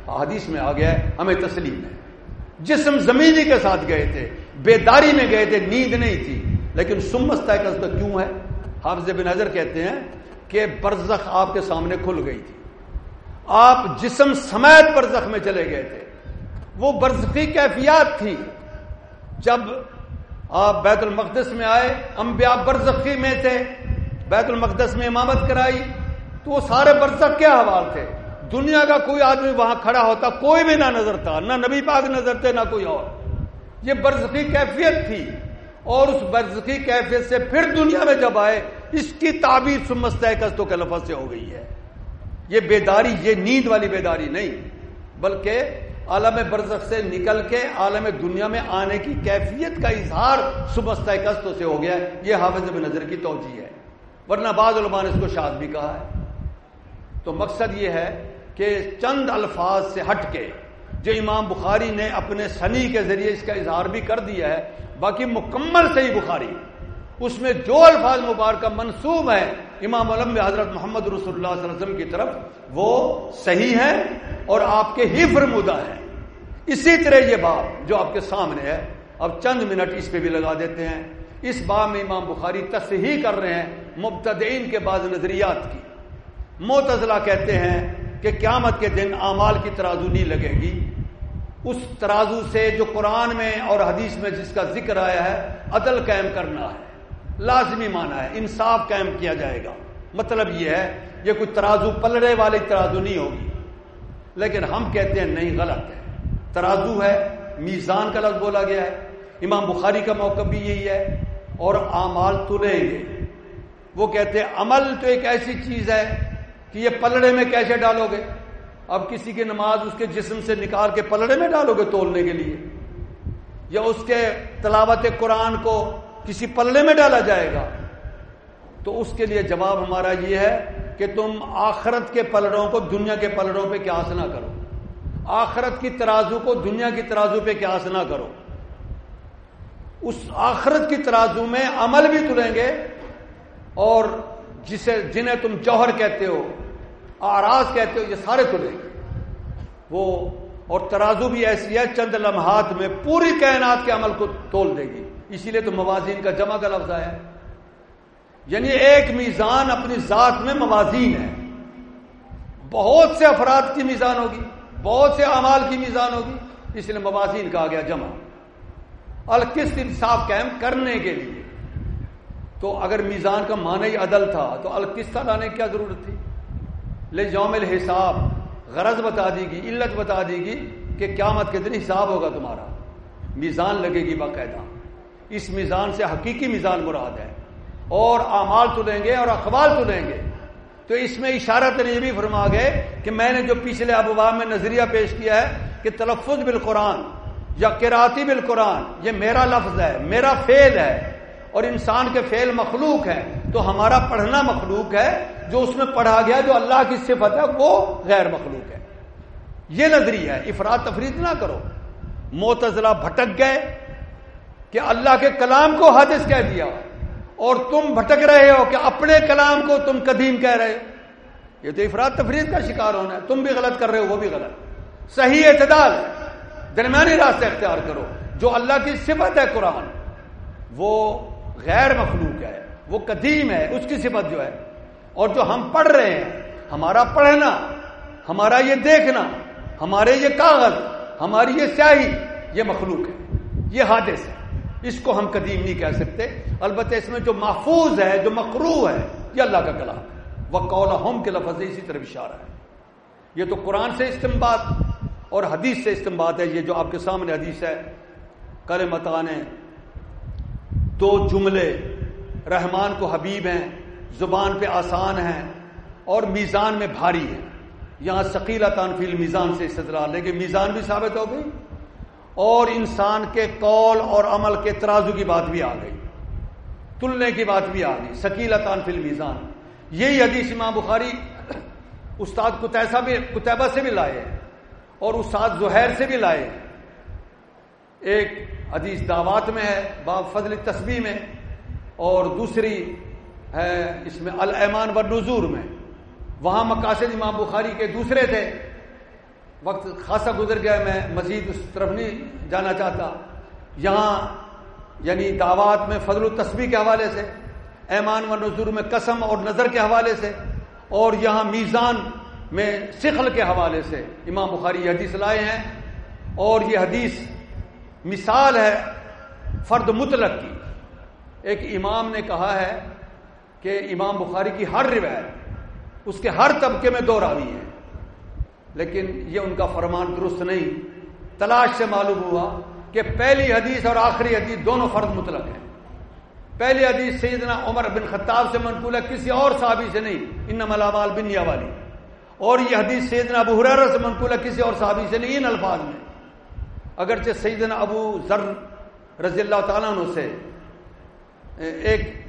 حدیث میں آ گیا ہے، ہمیں تسلیم ہے۔ جسم زمینی کے ساتھ گئے تھے، بیداری میں گئے تھے، نیند نہیں تھی۔ لیکن سمستا کیوں ہے؟ حافظ بن نظر کہتے ہیں کہ برزخ آپ کے سامنے کھل گئی تھی۔ آپ جسم سمیت برزخ میں چلے گئے تھے۔ وہ برزخی کیفیات تھی۔ جب آپ بیت المقدس میں آئے، انبیاء برزخی میں تھے، بیت المقدس میں امامت کرائی، تو وہ سارے برزخ کے حوال تھے۔ دنیا کا کوئی آدمی وہاں کھڑا ہوتا، کوئی بھی نہ نظر تھا، نہ نبی پاک نظر تھے، نہ کوئی اور۔ یہ برزخی کیفیت تھی۔ اور اس برزخی کیفیت سے پھر دنیا میں جب آئے، اس کی تعبیر سمست کے لفظ سے ہو گئی ہے۔ یہ بیداری، یہ نیند والی بیداری نہیں، بلکہ عالم برزخ سے نکل کے عالم دنیا میں آنے کی کیفیت کا اظہار سمست سے ہو گیا یہ حافظ اب نظر کی توجہ ہے۔ ورنہ بعض علماء نے اس کو شاد بھی کہا ہے۔ تو مقصد یہ ہے کہ چند الفاظ سے ہٹ کے جو امام بخاری نے اپنے سنی کے ذریعے اس کا اظہار بھی کر دیا ہے باقی مکمل صحیح بخاری۔ اس میں جو الفاظ مبارکہ منصوب ہے امام علم حضرت محمد رسول اللہ صلی اللہ علیہ وسلم کی طرف، وہ صحیح ہے اور آپ کے ہی فرمودہ ہے اسی طرح یہ بات جو آپ کے سامنے ہے، اب چند منٹ اس پہ بھی لگا دیتے ہیں۔ اس باب میں امام بخاری تصحیح کر رہے ہیں مبتدئین کے بعض نظریات کی۔ موتزلہ کہتے ہیں کہ قیامت کے دن اعمال کی ترازو نہیں لگے گی۔ اس ترازو سے جو قرآن میں اور حدیث میں جس کا ذکر آیا ہے، عدل قائم کرنا ہے، لازمی مانا ہے، انصاف قائم کیا جائے گا۔ مطلب یہ ہے، یہ کوئی ترازو پلڑے والی ترازو نہیں ہوگی۔ لیکن ہم کہتے ہیں نہیں، غلط ہے۔ ترازو ہے، میزان کا لفظ بولا گیا ہے۔ امام بخاری کا موقع بھی یہی ہے، اور اعمال تلیں گے۔ وہ کہتے ہیں، عمل تو ایک ایسی چیز ہے کہ یہ پلڑے میں کیسے ڈالو گے؟ اب کسی کی نماز اس کے جسم سے نکال کے پلڑے میں ڈالو گے تولنے کے لیے یا اس کے تلاوت قرآن کو کسی پلڑے میں ڈالا جائے گا تو اس کے لیے جواب ہمارا یہ ہے کہ تم آخرت کے پلڑوں کو دنیا کے پلڑوں پہ قیاس نہ کرو۔ آخرت کی ترازو کو دنیا کی ترازو پہ قیاس نہ کرو۔ اس آخرت کی ترازو میں عمل بھی تلیں گے اور جسے جنہیں تم جوہر کہتے ہو آراز کہتے ہو یہ سارے تلیں گے وہ اور ترازو بھی ایسی ہے، چند لمحات میں پوری کائنات کے عمل کو تول دے گی۔ اسی لیے تو موازین کا جمع کا لفظ آیا۔ یعنی ایک میزان اپنی ذات میں موازین ہے۔ بہت سے افراد کی میزان ہوگی، بہت سے اعمال کی میزان ہوگی، اس لیے موازین کہا گیا جمع۔ القست انصاف قائم کرنے کے لیے۔ تو اگر میزان کا معنی ہی عدل تھا، تو القستہ لانے کی کیا ضرورت تھی؟ لے یوم الحساب، غرض بتا دی گی، علت بتا دی گی کہ قیامت کے دن حساب ہوگا تمہارا۔ میزان لگے گی باقاعدہ۔ اس میزان سے حقیقی میزان مراد ہے۔ اور اعمال تلیں گے اور اخبار تلیں گے۔ تو اس میں اشارت نے یہ بھی فرما گئے کہ میں نے جو پچھلے ابواب میں نظریہ پیش کیا ہے کہ تلفظ بالقرآن یا کراتی بالقرآن، یہ میرا لفظ ہے، میرا فعل ہے۔ اور انسان کے فعل مخلوق ہے، تو ہمارا پڑھنا مخلوق ہے، جو اس میں پڑھا گیا، جو اللہ کی صفت ہے، وہ غیر مخلوق ہے۔ یہ نظریہ ہے، افراد تفرید نہ کرو۔ موتزلہ بھٹک گئے کہ اللہ کے کلام کو حادث کہہ دیا، اور تم بھٹک رہے ہو کہ اپنے کلام کو تم قدیم کہہ رہے ہو۔ یہ تو افراد تفرید کا شکار ہونا ہے، تم بھی غلط کر رہے ہو، وہ بھی غلط۔ صحیح اعتدال درمیانی راستے اختیار کرو۔ جو اللہ کی صفت ہے قرآن، وہ غیر مخلوق ہے، وہ قدیم ہے، اس کی صفت جو ہے۔ اور جو ہم پڑھ رہے ہیں، ہمارا پڑھنا، ہمارا یہ دیکھنا، ہمارے یہ کاغذ، ہماری یہ سیاہی، یہ مخلوق ہے۔ یہ حادث ہے۔ اس کو ہم قدیم نہیں کہہ سکتے۔ البتہ اس میں جو محفوظ ہے، جو مقرو ہے، یہ اللہ کا کلام ہے۔ وہ قول ہوم کے لفظ اسی طرف اشارہ ہے۔ یہ تو قرآن سے استعمال اور حدیث سے استعمال ہے۔ یہ جو آپ کے سامنے حدیث ہے کل متان دو جملے رحمان کو حبیب ہیں، زبان پہ آسان ہیں اور میزان میں بھاری ہیں۔ یہاں ثقیلا تانفیل میزان سے استدلال لیکن میزان بھی ثابت ہو گئی اور انسان کے قول اور عمل کے ترازو کی بات بھی آ گئی، تلنے کی بات بھی آ گئی سکیلا تانفیل میزان یہی حدیث امام بخاری استاد کتیسا بھی کتبہ سے بھی لائے اور استاد زہیر سے بھی لائے ایک حدیث دعوات میں ہے، باب فضل تسبیح میں، اور دوسری ہے اس میں المان و نظور میں۔ وہاں مقاصد امام بخاری کے دوسرے تھے۔ وقت خاصا گزر گیا میں مزید اس طرف نہیں جانا چاہتا۔ یہاں یعنی دعوات میں فضل التسبیح کے حوالے سے، ایمان و نظور میں قسم اور نظر کے حوالے سے، اور یہاں میزان میں سخل کے حوالے سے امام بخاری یہ حدیث لائے ہیں۔ اور یہ حدیث مثال ہے فرد مطلق کی۔ ایک امام نے کہا ہے کہ امام بخاری کی ہر روایت، اس کے ہر طبقے میں دو راوی ہیں، لیکن یہ ان کا فرمان درست نہیں۔ تلاش سے معلوم ہوا کہ پہلی حدیث اور آخری حدیث دونوں فرد مطلق ہیں۔ پہلی حدیث سیدنا عمر بن خطاب سے منقول ہے، کسی اور صحابی سے نہیں ان ملابال بنیا والی اور یہ حدیث سیدنا ابو حرار سے منقول ہے، کسی اور صحابی سے نہیں، ان الفاظ میں۔ اگرچہ سیدنا ابو ذر رضی اللہ تعالیٰ عنہ سے ایک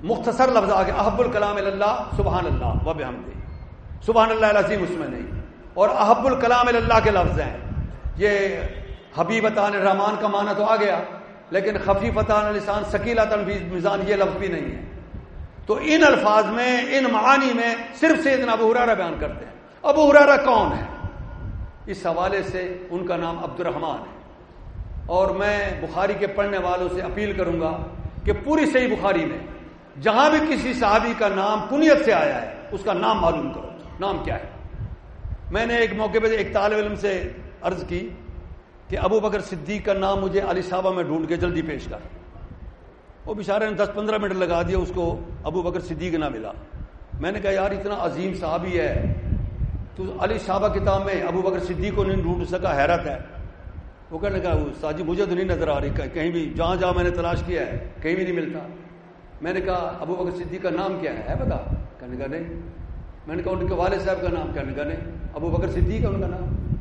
مختصر لفظ آگے، احب الکلام اللہ، سبحان اللہ وب حمدی سبحان اللہ عظیم اس میں نہیں۔ اور احب الکلام اللہ کے لفظ ہیں۔ یہ حبیبتان رحمان کا معنی تو آ گیا، لیکن خفیفتان لسان سکیلا تنفیز میزان یہ لفظ بھی نہیں ہے۔ تو ان الفاظ میں، ان معانی میں صرف سے اتنا ابو حرارہ بیان کرتے ہیں۔ ابو حرارہ کون ہے؟ اس حوالے سے ان کا نام عبد الرحمان ہے۔ اور میں بخاری کے پڑھنے والوں سے اپیل کروں گا کہ پوری صحیح بخاری میں جہاں بھی کسی صحابی کا نام کنیت سے آیا ہے، اس کا نام معلوم کرو۔ نام کیا ہے؟ میں نے ایک موقع پہ ایک طالب علم سے عرض کی کہ ابو بکر صدیق کا نام مجھے علی صاحبہ میں ڈھونڈ کے جلدی پیش کر۔ وہ بیچارے نے دس پندرہ منٹ لگا دیا، اس کو ابو بکر صدیق نہ ملا۔ میں نے کہا، یار، اتنا عظیم صحابی ہے۔ تو علی صاحبہ کتاب میں ابو بکر صدیق کو نہیں ڈھونڈ سکا، حیرت ہے۔ وہ کہنے کہا ساجی مجھے تو نہیں نظر آ رہی کہیں بھی جہاں جہاں میں نے تلاش کیا ہے، کہیں بھی نہیں ملتا۔ میں نے کہا، ابو بکر صدیق کا نام کیا ہے؟ بتا کہنے کا نہیں۔ میں نے کہا، ان کے والد صاحب کا نام کیا نے کہا نہیں۔ ابو بکر صدیق ہے ان کا نام۔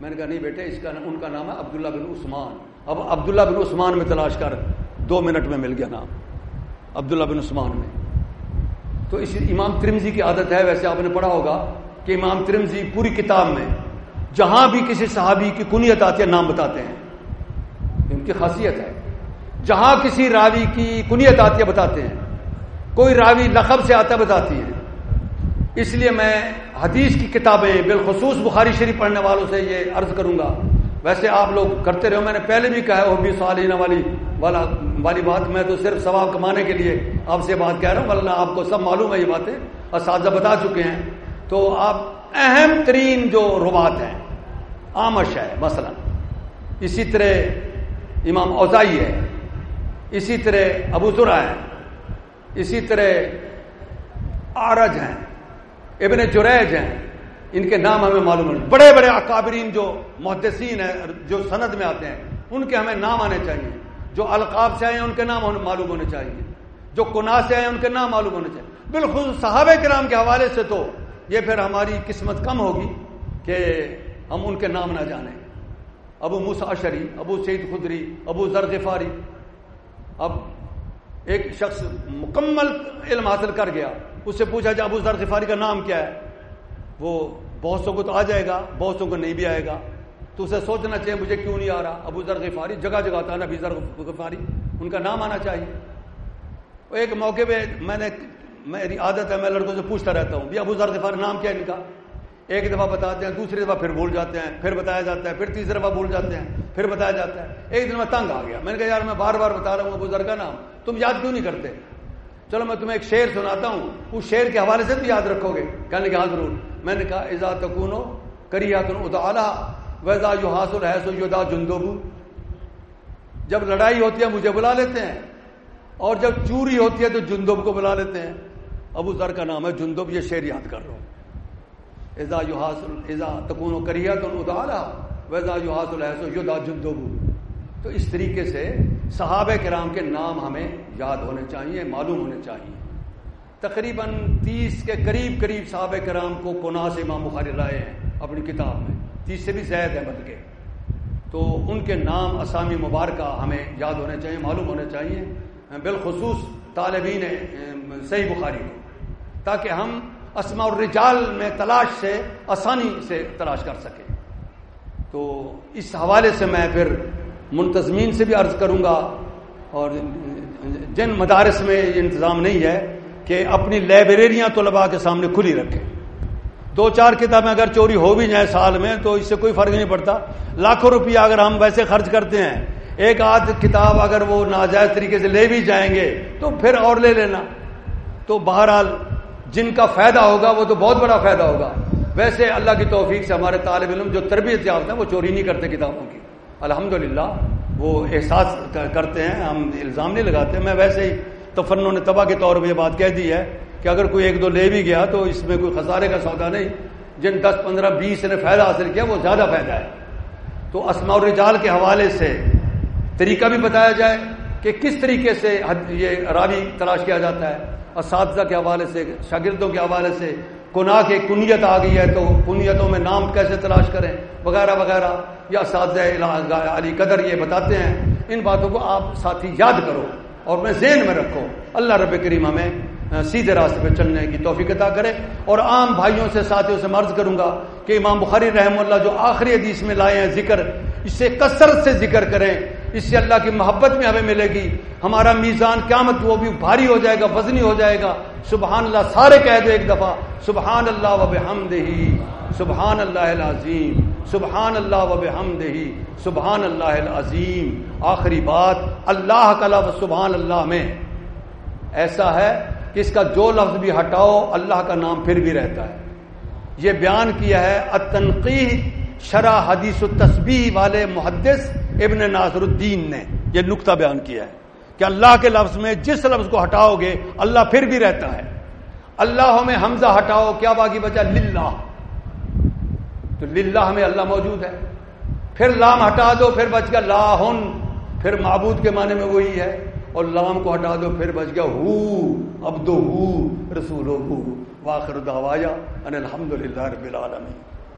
میں نے کہا، نہیں بیٹے، اس کا ان کا نام ہے عبداللہ بن عثمان۔ اب عبداللہ بن عثمان میں تلاش کر، دو منٹ میں مل گیا نام۔ عبداللہ بن عثمان میں۔ تو اس امام ترمزی کی عادت ہے، ویسے آپ نے پڑھا ہوگا کہ امام ترمزی پوری کتاب میں جہاں بھی کسی صحابی کی کنیت آتی ہے، نام بتاتے ہیں۔ ان کی خاصیت ہے۔ جہاں کسی راوی کی کنیت آتی ہے، بتاتے ہیں۔ کوئی راوی لقب سے آتا بتاتی ہے اس لیے میں حدیث کی کتابیں، بالخصوص بخاری شریف پڑھنے والوں سے یہ عرض کروں گا۔ ویسے آپ لوگ کرتے رہو، میں نے پہلے بھی کہا ہے، وہ بھی سالین والی، والا، والی بات۔ میں تو صرف ثواب کمانے کے لیے آپ سے بات کہہ رہا ہوں، ورنہ آپ کو سب معلوم ہے یہ باتیں۔ اساتذہ بتا چکے ہیں۔ تو آپ اہم ترین جو روبات ہیں، آمش ہے، مثلا۔ اسی طرح امام اوزائی ہے، اسی طرح ابو ذرا ہے اسی طرح آرج ہیں، ابن جریج ہیں۔ ان کے نام ہمیں معلوم ہے بڑے بڑے اکابرین جو محدثین ہیں، جو سند میں آتے ہیں، ان کے ہمیں نام آنے چاہیے۔ جو القاب سے آئے ہیں، ان کے نام معلوم ہونے چاہیے۔ جو کنا سے آئے ہیں، ان کے نام معلوم ہونے چاہیے۔ بالکل صحابہ کرام کے حوالے سے تو یہ پھر ہماری قسمت کم ہوگی کہ ہم ان کے نام نہ جانیں۔ ابو موسا ابو سعید خدری، ابو ذر غفاری اب ایک شخص مکمل علم حاصل کر گیا، اس سے پوچھا جائے ابو ذر غفاری کا نام کیا ہے؟ وہ بہت سو کو تو آ جائے گا، بہت سو کو نہیں بھی آئے گا۔ تو اسے سوچنا چاہیے، مجھے کیوں نہیں آ رہا؟ ابو ذر غفاری جگہ جگہ آتا نا ابھی ذر غفاری ان کا نام آنا چاہیے۔ ایک موقع پہ میں نے میری عادت ہے، میں لڑکوں سے پوچھتا رہتا ہوں، بھی ابو ذر غفاری نام کیا ان کا؟ ایک دفعہ بتاتے ہیں، دوسری دفعہ پھر بھول جاتے ہیں، پھر بتایا جاتا ہے، پھر تیسری دفعہ بھول جاتے ہیں، پھر بتایا جاتا ہے۔ ایک دن میں تنگ آ گیا۔ میں نے کہا، یار، میں بار بار بتا رہا ہوں ابو ذر کا نام، تم یاد کیوں نہیں کرتے؟ چلو، میں تمہیں ایک شعر سناتا ہوں، اس شعر کے حوالے سے بھی یاد رکھو گے۔ کہنے کے ہاں ضرور۔ میں نے کہا ایزا تکونو کریا تن ادالا ویزا یو حاصل ہے سو یودا جندوبو جب لڑائی ہوتی ہے، مجھے بلا لیتے ہیں، اور جب چوری ہوتی ہے، تو جندوب کو بلا لیتے ہیں۔ ابو ذر کا نام ہے جندوب یہ شعر یاد کر رہا ہوں۔ ایزا یو حاصل ایزا تکونو کریا تن ادالا ویزا یو حاصل ہے تو اس طریقے سے صحابہ کرام کے نام ہمیں یاد ہونے چاہیے، معلوم ہونے چاہیے۔ تقریباً تیس کے قریب قریب صحابہ کرام کو پنا سے امام بخاری لائے ہیں اپنی کتاب میں۔ تیس سے بھی زائد ہے بلکہ تو ان کے نام اسامی مبارکہ ہمیں یاد ہونے چاہیے، معلوم ہونے چاہیے۔ بالخصوص طالبین صحیح بخاری کو تاکہ ہم اسماء الرجال میں تلاش سے، آسانی سے تلاش کر سکیں۔ تو اس حوالے سے میں پھر منتظمین سے بھی عرض کروں گا اور جن مدارس میں یہ انتظام نہیں ہے کہ اپنی لائبریریاں طلباء کے سامنے کھلی رکھیں۔ دو چار کتابیں اگر چوری ہو بھی جائیں سال میں تو اس سے کوئی فرق نہیں پڑتا۔ لاکھوں روپیہ اگر ہم ویسے خرچ کرتے ہیں، ایک آدھ کتاب اگر وہ ناجائز طریقے سے لے بھی جائیں گے تو پھر اور لے لینا۔ تو بہرحال جن کا فائدہ ہوگا وہ تو بہت بڑا فائدہ ہوگا۔ ویسے اللہ کی توفیق سے ہمارے طالب علم جو تربیت یافتہ ہیں وہ چوری نہیں کرتے کتابوں کی۔ الحمدللہ، وہ احساس کرتے ہیں، ہم الزام نہیں لگاتے۔ میں ویسے ہی تفنوں نے تباہ کے طور پہ یہ بات کہہ دی ہے کہ اگر کوئی ایک دو لے بھی گیا تو اس میں کوئی خسارے کا سودا نہیں۔ جن دس، پندرہ، بیس نے فائدہ حاصل کیا وہ زیادہ فائدہ ہے۔ تو اسماء الرجال کے حوالے سے طریقہ بھی بتایا جائے کہ کس طریقے سے یہ راوی تلاش کیا جاتا ہے۔ اساتذہ کے حوالے سے، شاگردوں کے حوالے سے کنا کے کنیت آ گئی ہے تو کنیتوں میں نام کیسے تلاش کریں، وغیرہ وغیرہ۔ یا اساتذہ علی قدر یہ بتاتے ہیں۔ ان باتوں کو آپ ساتھی یاد کرو اور میں ذہن میں رکھو۔ اللہ رب کریم ہمیں سیدھے راستے پہ چلنے کی توفیق عطا کرے۔ اور عام بھائیوں سے، ساتھیوں سے مرض کروں گا کہ امام بخاری رحم اللہ جو آخری حدیث میں لائے ہیں ذکر، اس سے کثرت سے ذکر کریں۔ اس سے اللہ کی محبت میں ہمیں ملے گی۔ ہمارا میزان قیامت وہ بھی بھاری ہو جائے گا، وزنی ہو جائے گا۔ سبحان اللہ سارے کہہ دو ایک دفعہ سبحان اللہ و بحمدہی سبحان اللہ العظیم سبحان اللہ و بحمدہی سبحان اللہ العظیم۔ آخری بات، اللہ کا لفظ سبحان اللہ میں۔ ایسا ہے کہ اس کا جو لفظ بھی ہٹاؤ، اللہ کا نام پھر بھی رہتا ہے۔ یہ بیان کیا ہے، التنقیح شرح حدیث و تسبیح والے محدث ابن ناصر الدین نے یہ نقطہ بیان کیا ہے کہ اللہ کے لفظ میں جس لفظ کو ہٹاؤ گے اللہ پھر بھی رہتا ہے۔ اللہ میں حمزہ ہٹاؤ، کیا باقی بچا؟ للہ۔ تو للہ میں اللہ موجود ہے۔ پھر لام ہٹا دو، پھر بچ گیا لاہن۔ پھر معبود کے معنی میں وہی ہے۔ اور لام کو ہٹا دو، پھر بچ گیا ہو اب دو ہو رسول ہو۔ واخر دعوایا ان الحمد للہ رب العالمین۔